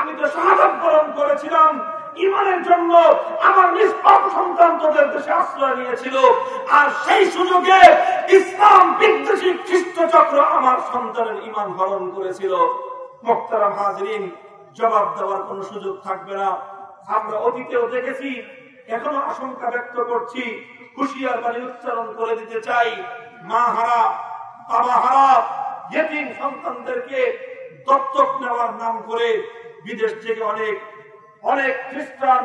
আমি তো শাহাদাত বরণ করেছিলাম, ইমানের জন্য আমার নিষ্পাপ সন্তান তোদের দেশে আশ্রয় নিয়েছিল। আর সেই সুযোগে ইসলাম বিদ্বেষী খ্রিস্ট চক্র আমার সন্তানের ইমান হরণ করেছিল। মোক্তারাম হাজরিন, জবাব দেওয়ার কোন সুযোগ থাকবে না। আমরা অতীতেও দেখেছি, এখনও আশঙ্কা ব্যক্ত করছি, হুশিয়ার বাণী উচ্চারণ করে দিতে চাই। মা হারা, বাবা হারা সন্তানদেরকে দত্তক নেওয়ার নাম করে বিদেশ থেকে অনেক অনেক খ্রিস্টান,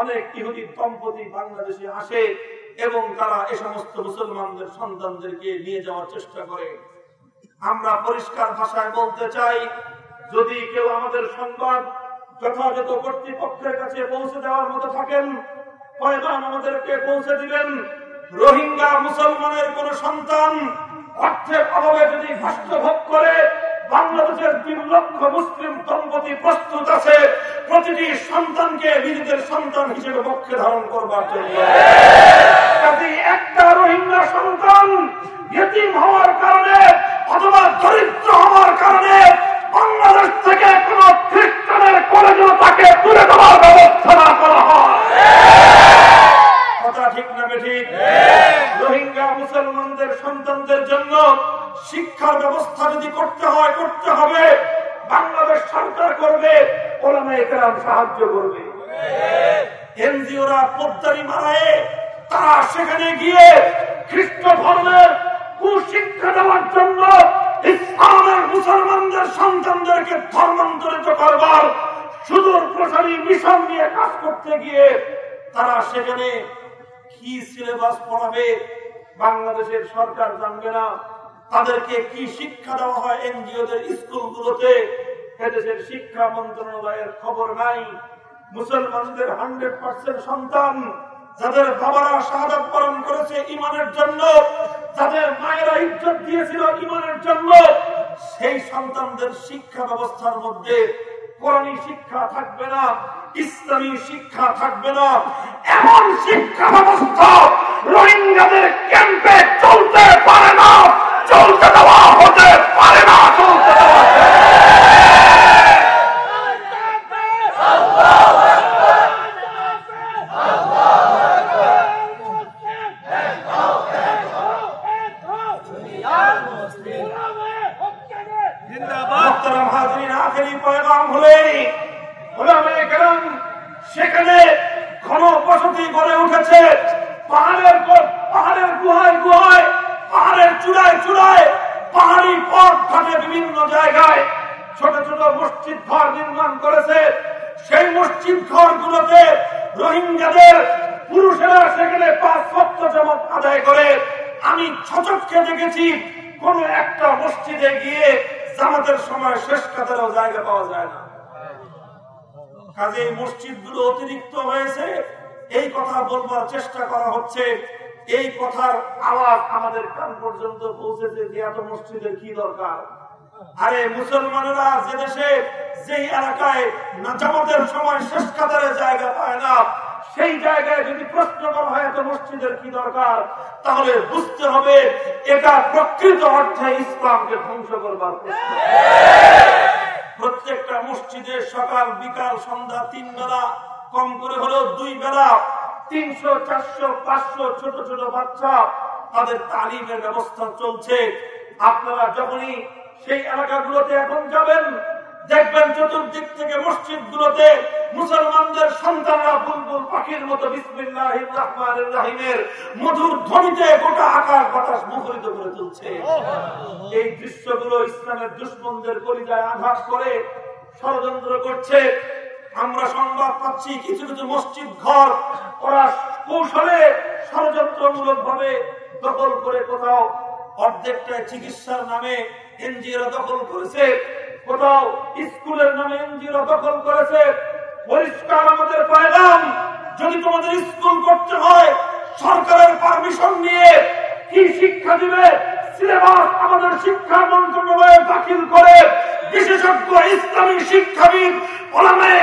অনেক ইহুদি দম্পতি বাংলাদেশে আসে এবং তারা এ সমস্ত মুসলমানদের সন্তানদেরকে নিয়ে যাওয়ার চেষ্টা করে। আমরা পরিষ্কার ভাষায় বলতে চাই, যদি কেউ আমাদের সংবাদ যথাযথ কর্তৃপক্ষের কাছে পৌঁছে দেওয়ার মতো থাকেন, পয়গাম আমাদেরকে পৌঁছে দিবেন। রোহিঙ্গা মুসলমানের কোন সন্তান অর্থের অভাবে যদি কষ্ট ভোগ করে বাংলাদেশের তিন লক্ষ মুসলিম দম্পতি প্রস্তুত আছে। প্রতিটি সন্তানকে নিজেদের সন্তান হিসেবে পক্ষে ধারণ করবার জন্য। একটা রোহিঙ্গা সন্তান হওয়ার কারণে অথবা দরিদ্র হওয়ার কারণে বাংলাদেশ থেকে কোন খ্রিস্টানের কলেজও তাকে তুলে দেওয়ার ব্যবস্থা না করা হয়। কথা ঠিক না রোহিঙ্গা মুসলমানদের সন্তানদের জন্য শিক্ষার ব্যবস্থা যদি করতে হয়, করতে হবে। বাংলাদেশ সরকার করবে সাহায্য করবে। এনজিওরা পদ্মারি মারায় তারা সেখানে গিয়ে খ্রিস্ট ধর্মের কুশিক্ষা দেওয়ার জন্য ইসলামের মুসলমানদের সন্তানদেরকে ধর্মান্তরিত করবার সুদূর প্রসারী মিশন নিয়ে কাজ করতে গিয়ে তারা সেখানে কি সিলেবাস পড়াবে? বাংলাদেশের সরকার জানবে না। তাদেরকে কি শিক্ষা দেওয়া হয় এনজিওদের স্কুলগুলোতে? এদেশের শিক্ষা মন্ত্রণালয়ের খবর নাই। মুসলমানদের হান্ড্রেড পার্সেন্ট সন্তান যাদের বাবারা শাহাদাত পালন করেছে ইমানের জন্য, যাদের মায়েরা ইজ্জত দিয়েছিল ইমানের জন্য, সেই সন্তানদের শিক্ষা ব্যবস্থার মধ্যে কোরআনী শিক্ষা থাকবে না, ইসলামী শিক্ষা থাকবে না, এমন শিক্ষা ব্যবস্থা রোহিঙ্গাদের ক্যাম্পে চলতে পারে না, চলতে দেওয়া হতে পারে না চলতে দেওয়া মোহতারাম হাজরিন আখেরি পয়গাম হলেই ওলামায়ে কেরাম সেখানে ঘন বসতি গড়ে উঠেছে পাহাড়ের গো- পাহাড়ের গুহায় গুহায় পাহাড়ের চূড়ায় চূড়ায় পাহাড়ি পথ ঘাটে বিভিন্ন জায়গায় ছোট ছোট মসজিদ ঘর নির্মাণ করেছে সেই মসজিদ ঘর গুলোতে রোহিঙ্গাদের পুরুষেরা সেখানে পাঁচ সপ্তাহ জমক আদায় করে আমি ছচককে দেখেছি কোন একটা মসজিদে গিয়ে জামাতের সময় শেষ কাতারেও জায়গা পাওয়া যায় না কাজে এই মসজিদগুলো অতিরিক্ত হয়েছে এই কথা বলবার চেষ্টা করা হচ্ছে। এই কথার আওয়াজ আমাদের কান পর্যন্ত পৌঁছেছে যে এত মসজিদের কি দরকার? আরে, মুসলমানেরা যে দেশে, যেই এলাকায় না সময় শেষ কাতারে জায়গা পায় না, সেই জায়গায় যদি প্রশ্ন করা হয় এত মসজিদের কি দরকার, তাহলে বুঝতে হবে এটা প্রকৃত অর্থে ইসলামকে ধ্বংস করবার প্রত্যেকটা মসজিদে সকাল, বিকাল, সন্ধ্যা তিন বেলা, কম করে হলেও দুই বেলা তিনশো, চারশো, পাঁচশো ছোট ছোট বাচ্চা তাদের তালিমের ব্যবস্থা চলছে। আপনারা যখনই সেই এলাকাগুলোতে এখন যাবেন, দেখবেন চতুর্দিক থেকে মসজিদ গুলোতে মুসলমানদের সন্তানরা বুলবুল পাখির মতো মধুর ধ্বনিতে গোটা বাতাস মুখরিত করে তুলছে। এই দৃশ্যগুলো ইসলামের দুশ্মনদের কলিজায় আঘাত করে ষড়যন্ত্র করছে। আমরা সংবাদ পাচ্ছি কিছু কিছু মসজিদ, ঘর, ওরা কৌশলে ষড়যন্ত্রমূলক ভাবে দখল করে কোথাও অর্ধেকটা চিকিৎসার নামে এনজিওরা দখল করেছে, কোথাও স্কুলের নামে এনজিওরা দখল করেছে। পরিষ্কার আমাদের পায়গাম, যদি তোমাদের স্কুল করতে হয়, সরকারের পারমিশন নিয়ে কি শিক্ষা দিবে? সিলেবাস আমাদের শিক্ষা মন্ত্রণালয়ে দাখিল করে বিশেষজ্ঞ ইসলামী শিক্ষাবিদ, ওলামায়ে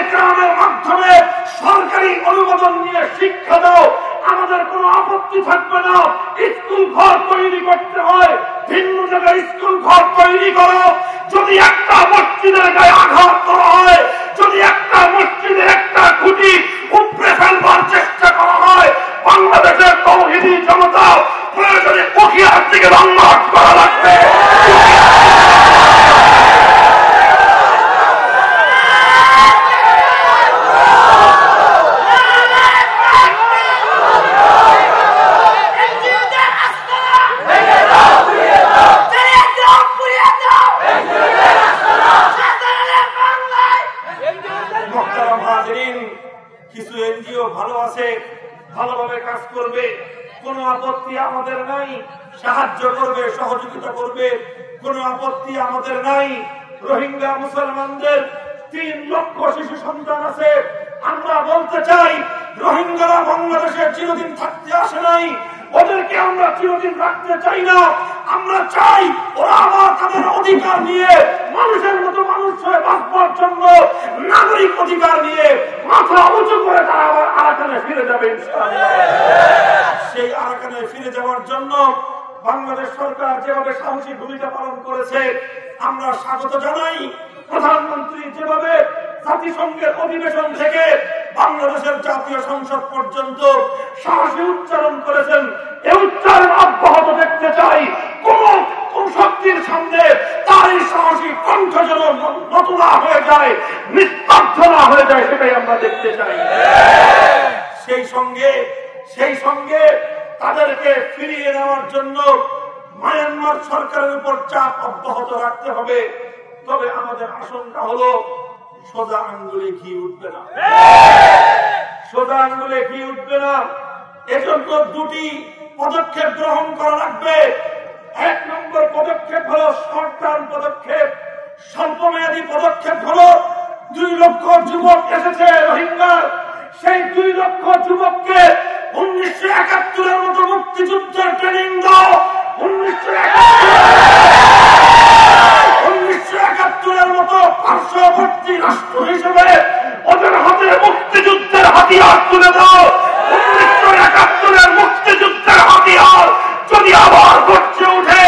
মাধ্যমে সরকারি অনুমোদন নিয়ে শিক্ষা দাও। আমাদের কোনো আপত্তি থাকবে না। স্কুল ঘর তৈরি করতে হয়। ভিন্ন জায়গায় স্কুল ঘর তৈরি করো। যদি একটা মসজিদের গায়ে আঘাত করা হয়, যদি একটা মসজিদের একটা খুঁটি উপড়ে ফেলবার চেষ্টা করা হয়, বাংলাদেশের তৌহিদি জনতা প্রয়োজনে পখিয়ার দিকে লঙ্ঘন করা লাগবে মোহতারাম হাজরিন, কিছু এনজিও ভালো আছে ভালোভাবে কাজ করবে, কোনো আপত্তি আমাদের নাই, সাহায্য করবে, সহযোগিতা করবে, কোনো আপত্তি আমাদের নাই। রোহিঙ্গা মুসলমানদের তিন লক্ষ শিশু সন্তান আছে। আমরা বলতে চাই, রোহিঙ্গারা বাংলাদেশে চিরদিন থাকতে আসে নাই। ওদেরকে আমরা চিরদিন রাখতে চাই না। আমরা চাই ওরা আবার তাদের অধিকার নিয়ে মানুষের মতো মানুষ হয়ে বাঁচবার জন্য নাগরিক অধিকার নিয়ে মাথা উঁচু করে তারা আবার আরাকানে ফিরে যাবে সেই আরাকানে ফিরে যাওয়ার জন্য বাংলাদেশ সরকার যেভাবে সাহসী ভূমিকা পালন করেছে, আমরা স্বাগত জানাই। প্রধানমন্ত্রী যেভাবে জাতিসংঘের অধিবেশন থেকে বাংলাদেশের জাতীয় সংসদ পর্যন্ত সাহসী উচ্চারণ করেছেন এই উচ্চারণ অব্যাহত দেখতে চাই। কোন শক্তির সামনে তার এই সাহসী কণ্ঠ যেন নতুলা হয়ে যায়, নিস্তব্ধ হয়ে যায়, সেটাই আমরা দেখতে চাই। সেই সঙ্গে সেই সঙ্গে তাদেরকে ফিরিয়ে নেওয়ার জন্য মায়ানমার সরকারের উপর চাপ অব্যাহত রাখতে হবে। তবে আমাদের আশঙ্কা হলো, সোজা আঙ্গুলে ঘি উঠবে না। সোজা আঙ্গুলে ঘি উঠবে না। এজন্য দুটি পদক্ষেপ গ্রহণ করা লাগবে এক নম্বর পদক্ষেপ হলো শর্ট টার্ম পদক্ষেপ স্বল্পমেয়াদী পদক্ষেপ হলো দুই লক্ষ যুবক এসেছে রোহিঙ্গার সেই দুই লক্ষ যুবককে উনিশশো একাত্তরের মতো মুক্তিযুদ্ধের ট্রেনিং দাও উনিশশো উনিশশো একাত্তরের মতো পার্শ্ববর্তী রাষ্ট্র হিসেবে ওদের হাতে মুক্তিযুদ্ধের হাতিয়ার তুলে দাও উনিশশো একাত্তরের মুক্তিযুদ্ধের হাতিয়ার যদি আবার গড়ছে উঠে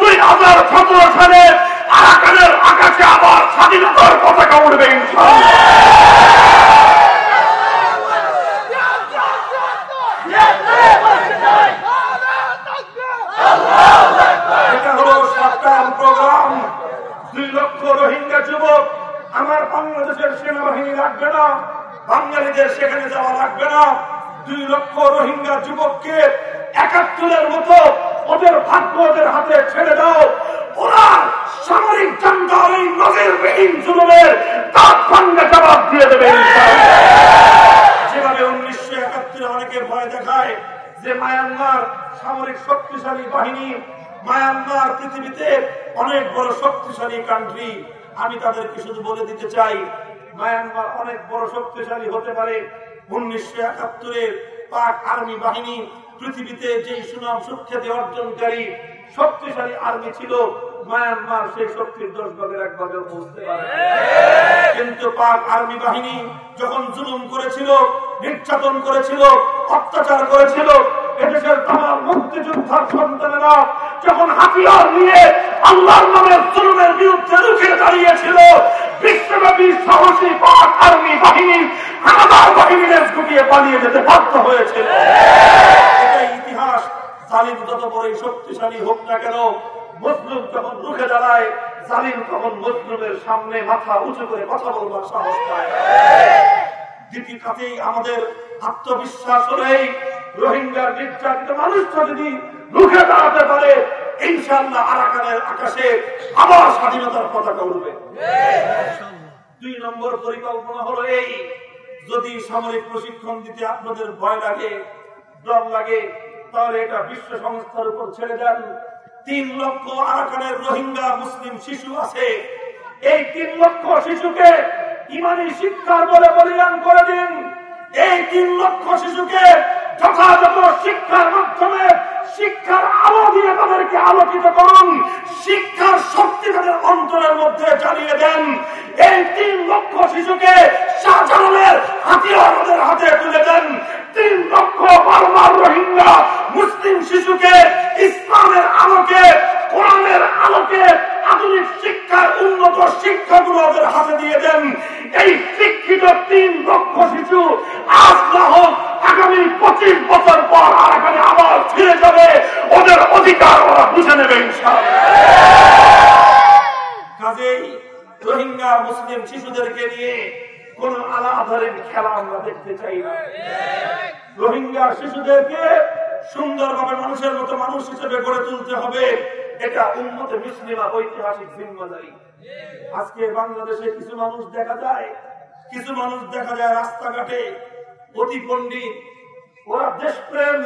দুই হাজার সতেরো সালে আরাকানের আকাশে আবার স্বাধীনতার পতাকা উঠবে ইনশাআল্লাহ এটা হলো সপ্তাহ প্রোগ্রাম দুই লক্ষ রোহিঙ্গা যুবক আমার বাংলাদেশের সেনাবাহিনী লাগবে না বাঙালিদের সেখানে যাওয়া লাগবে না দুই লক্ষ রোহিঙ্গা যুবককে একাত্তরের মতো ওদের ভাগ্য ওদের হাতে ছেড়ে দাও ওরা সামরিক জান্তার এই নজিরবিহীন জুলুমের তার সঙ্গে জবাব দিয়ে দেবে ইনশাআল্লাহ। যেভাবে উনিশশো একাত্তরে অনেকে ভয় দেখায় যে মায়ানমার সামরিক শক্তিশালী বাহিনী মায়ানমার পৃথিবীতে অনেক বড় শক্তিশালী কান্ট্রি আমি তাদেরকে শুধু বলে দিতে চাই, মায়ানমার অনেক বড় শক্তিশালী হতে পারে। উনিশশো একাত্তরের পাক আর্মি বাহিনী পৃথিবীতে যেই সুনাম সুখ্যাতি অর্জনকারী, শক্তিশালী আর্মি ছিল, মায়ানমার সেই শক্তির দশ ভাগের এক ভাগেও পৌঁছতে পারে। কিন্তু পাক আর্মি বাহিনী যখন জুলুম করেছিল, নির্যাতন করেছিল, অত্যাচার করেছিল এদেশের তামাম মুক্তিযোদ্ধার সন্তানেরা যখন হাতিয়ার নিয়ে আল্লাহর নামের জুলুমের বিরুদ্ধে রুখে দাঁড়িয়েছিল, বিশ্বব্যাপী সাহসী পাক আর্মি বাহিনী হানাদার বাহিনীদের গুটিয়ে পালিয়ে যেতে বাধ্য হয়েছিল। এটাই ইতিহাস। জালিম যত বড়ই শক্তিশালী হোক না কেন, মজলুম যখন রুখে দাঁড়ায়, জালিম তখন মজলুমের সামনে মাথা উঁচু করে কথা বলবার সাহস পায়। দ্বিতীয় কাছেই আমাদের আত্মবিশ্বাস হলেই রোহিঙ্গার নির্যাতিত মানুষটা যদি রুখে দাঁড়াতে পারে ইনশাল্লাহ আরাকানের আকাশে আবার স্বাধীনতার পতাকা উঠবে দুই নম্বর পরিকল্পনা হলো এই, যদি সামরিক প্রশিক্ষণ দিতে আপনাদের ভয় লাগে, ডর লাগে, তাহলে এটা বিশ্ব সংস্থার উপর ছেড়ে দেন। তিন লক্ষ আরাকানের রোহিঙ্গা মুসলিম শিশু আছে। এই তিন লক্ষ শিশুকে ইমানি শিক্ষার বলে বলিদান করে দিন। এই তিন লক্ষ শিশুকে যথাযথ শিক্ষার মাধ্যমে শিক্ষার আলো দিয়ে তাদেরকে আলোকিত করুন। শিক্ষার শক্তি তাদের অন্তরের মধ্যে চালিয়ে দেন। এই তিন লক্ষ শিশুকে শাহজালালের হাতিয়ারদের হাতে তুলে দেন। তিন লক্ষ বারবার রোহিঙ্গা মুসলিম শিশুকে ইসলামের আলোকে, কোরআনের আলোকে আধুনিক শিক্ষার উন্নত শিক্ষাগুলো ওদের হাতে দিয়ে দেন। এই শিক্ষিত তিন লক্ষ শিশু আজ না হোক আগামী পঁচিশ বছর পর আর এখানে আবার ফিরে যাবে। ওদের অধিকার ওরা বুঝে নেবে কাজেই রোহিঙ্গা মুসলিম শিশুদেরকে নিয়ে কোন আলাদারের খেলা আমরা দেখতে চাই না। রোহিঙ্গা শিশুদেরকে সুন্দরভাবে মানুষের মতো মানুষ হিসেবে গড়ে তুলতে হবে। এটা উন্নত মুসলিমা ঐতিহাসিক জিম্মাদারি আজকে বাংলাদেশে কিছু মানুষ দেখা যায়, কিছু মানুষ দেখা যায় রাস্তাঘাটে, অতি পণ্ডিত। ওরা দেশপ্রেম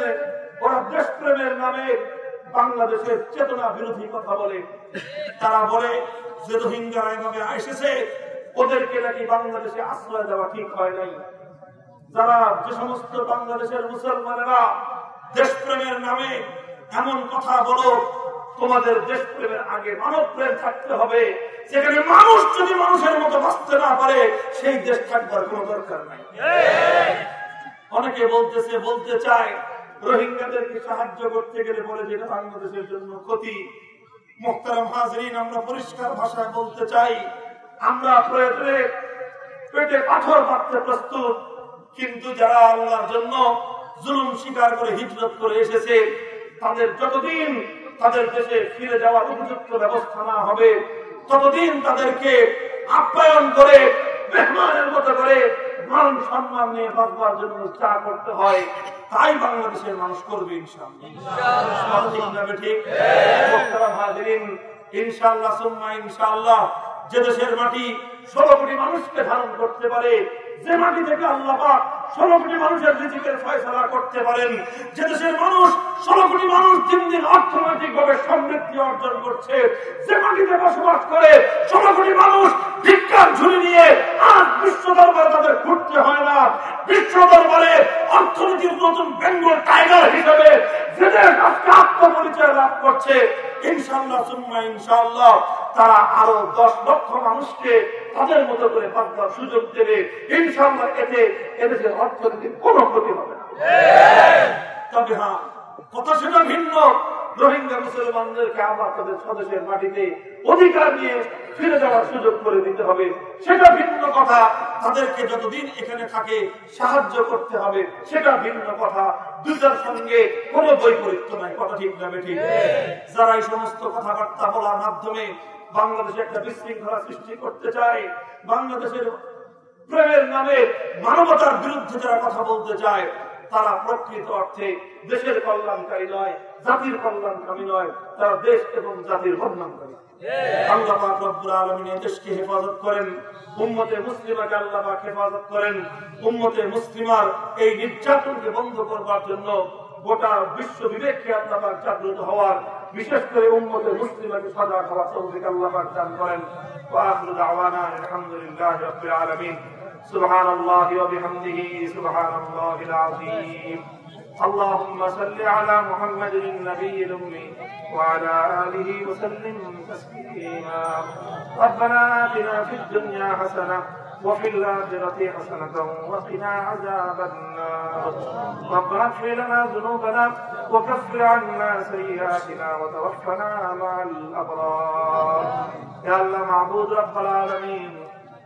ওরা দেশপ্রেমের নামে বাংলাদেশের চেতনা বিরোধী কথা বলে। তারা বলে, যে রোহিঙ্গারা এভাবে এসেছে, ওদেরকে নাকি বাংলাদেশে আশ্রয় দেওয়া ঠিক হয় নাই। যারা যে সমস্ত বাংলাদেশের মুসলমানেরা দেশপ্রেমের নামে এমন কথা বলো, তোমাদের দেশপ্রেমের আগে মানব প্রেম থাকতে হবে। সেখানে মানুষ যদি মানুষের মতো বাঁচতে না পারে, সেই দেশ থাকবার কোনো দরকার নাই। অনেকে বলতেছে, বলতে চায়, রোহিঙ্গাদেরকে সাহায্য করতে গেলে বলে যেটা বাংলাদেশের জন্য ক্ষতি। আমরা পরিষ্কার ভাষায় বলতে চাই, আমরা প্রয়োজনে পেটে পাথর মারতে প্রস্তুত, কিন্তু যারা আল্লাহর জন্য জুলুম স্বীকার করে হিজরত করে এসেছে। তাদের যতদিন তাদের দেশে ফিরে যাওয়ার উপযুক্ত ব্যবস্থা না হবে, ততদিন তাদেরকে আপ্যায়ন করে, মেহমানের মতো করে মান সম্মান নিয়ে বাঁচবার জন্য চা করতে হয়। তাই বাংলাদেশের মানুষ করবে ইনশাআল্লাহ। ইনশাআল্লাহ, যে দেশের মাটি ষোলো কোটি মানুষকে ধারণ করতে পারে, যে মাটি থেকে আল্লাহ পাক ষোলো মানুষের রিজিকের ফয়সলা করতে পারেন। যে দেশের মানুষ, ষোলো কোটি মানুষ দিন দিন অর্থনৈতিক ভাবে সমৃদ্ধি অর্জন করছে, যে মাটিতে বসবাস করে, ষোলো কোটি মানুষ ভিক্ষার ঝুলি নিয়ে আজ বিশ্ব দরবারে তাদের ঘুরতে হয় না। বিশ্ব দরবারে অর্থনীতির নতুন বেঙ্গল টাইগার হিসেবে যে দেশ আজকে আত্মপরিচয় লাভ করছে ইনশাল্লাহ সুম্মা ইনশাল্লাহ তারা আরও দশ লক্ষ মানুষকে তাদের মতো করে বাঁচবার সুযোগ দেবে। ইনশাল্লাহ এতে এদেশের অর্থনীতির কোনো ক্ষতি হবে না। তবে হ্যাঁ কথা সেটা ভিন্ন। রোহিঙ্গা মুসলমানদেরকে আবার তাদের স্বদেশের মাটিতে অধিকার নিয়ে ফিরে যাওয়ার সুযোগ করে দিতে হবে। সেটা ভিন্ন কথা। তাদেরকে যতদিন এখানে থাকে সাহায্য করতে হবে, সেটা ভিন্ন কথা। দুইটার সঙ্গে কোনো বৈপরীত্য নাই। কথা ঠিক না ঠিক যারা এই সমস্ত কথাবার্তা বলার মাধ্যমে বাংলাদেশে একটা বিশৃঙ্খলা সৃষ্টি করতে চায়, বাংলাদেশের প্রেমের নামে মানবতার বিরুদ্ধে যারা কথা বলতে চায়, তারা প্রকৃত অর্থে দেশের কল্যাণকারী নয়, জাতির কল্যাণকামী নয়, তারা দেশ এবং জাতির বদনামকারী গোটা জাগ্রত হওয়ার, বিশেষ করে উম্মতে মুসলিমাকে সজাগ আল্লাহ দান করেন। سبحان الله وبحمده سبحان الله العظيم. اللهم صل على محمد النبي الأمي وعلى آله وسلم تسليما. ربنا آتنا في الدنيا حسنة وفي الآخرة حسنة وقنا عذاب النار. ربنا اغفر لنا ذنوبنا وكفر عنا سيئاتنا وتوفنا مع الأبرار. يا الله معبود رب العالمين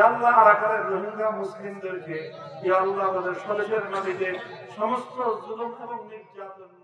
আল্লাহ আরাকারের রোহিঙ্গা মুসলিমদেরকে আল্লাহ আমাদের স্বদেশের মাটিতে সমস্ত জুলুম এবং নির্যাতন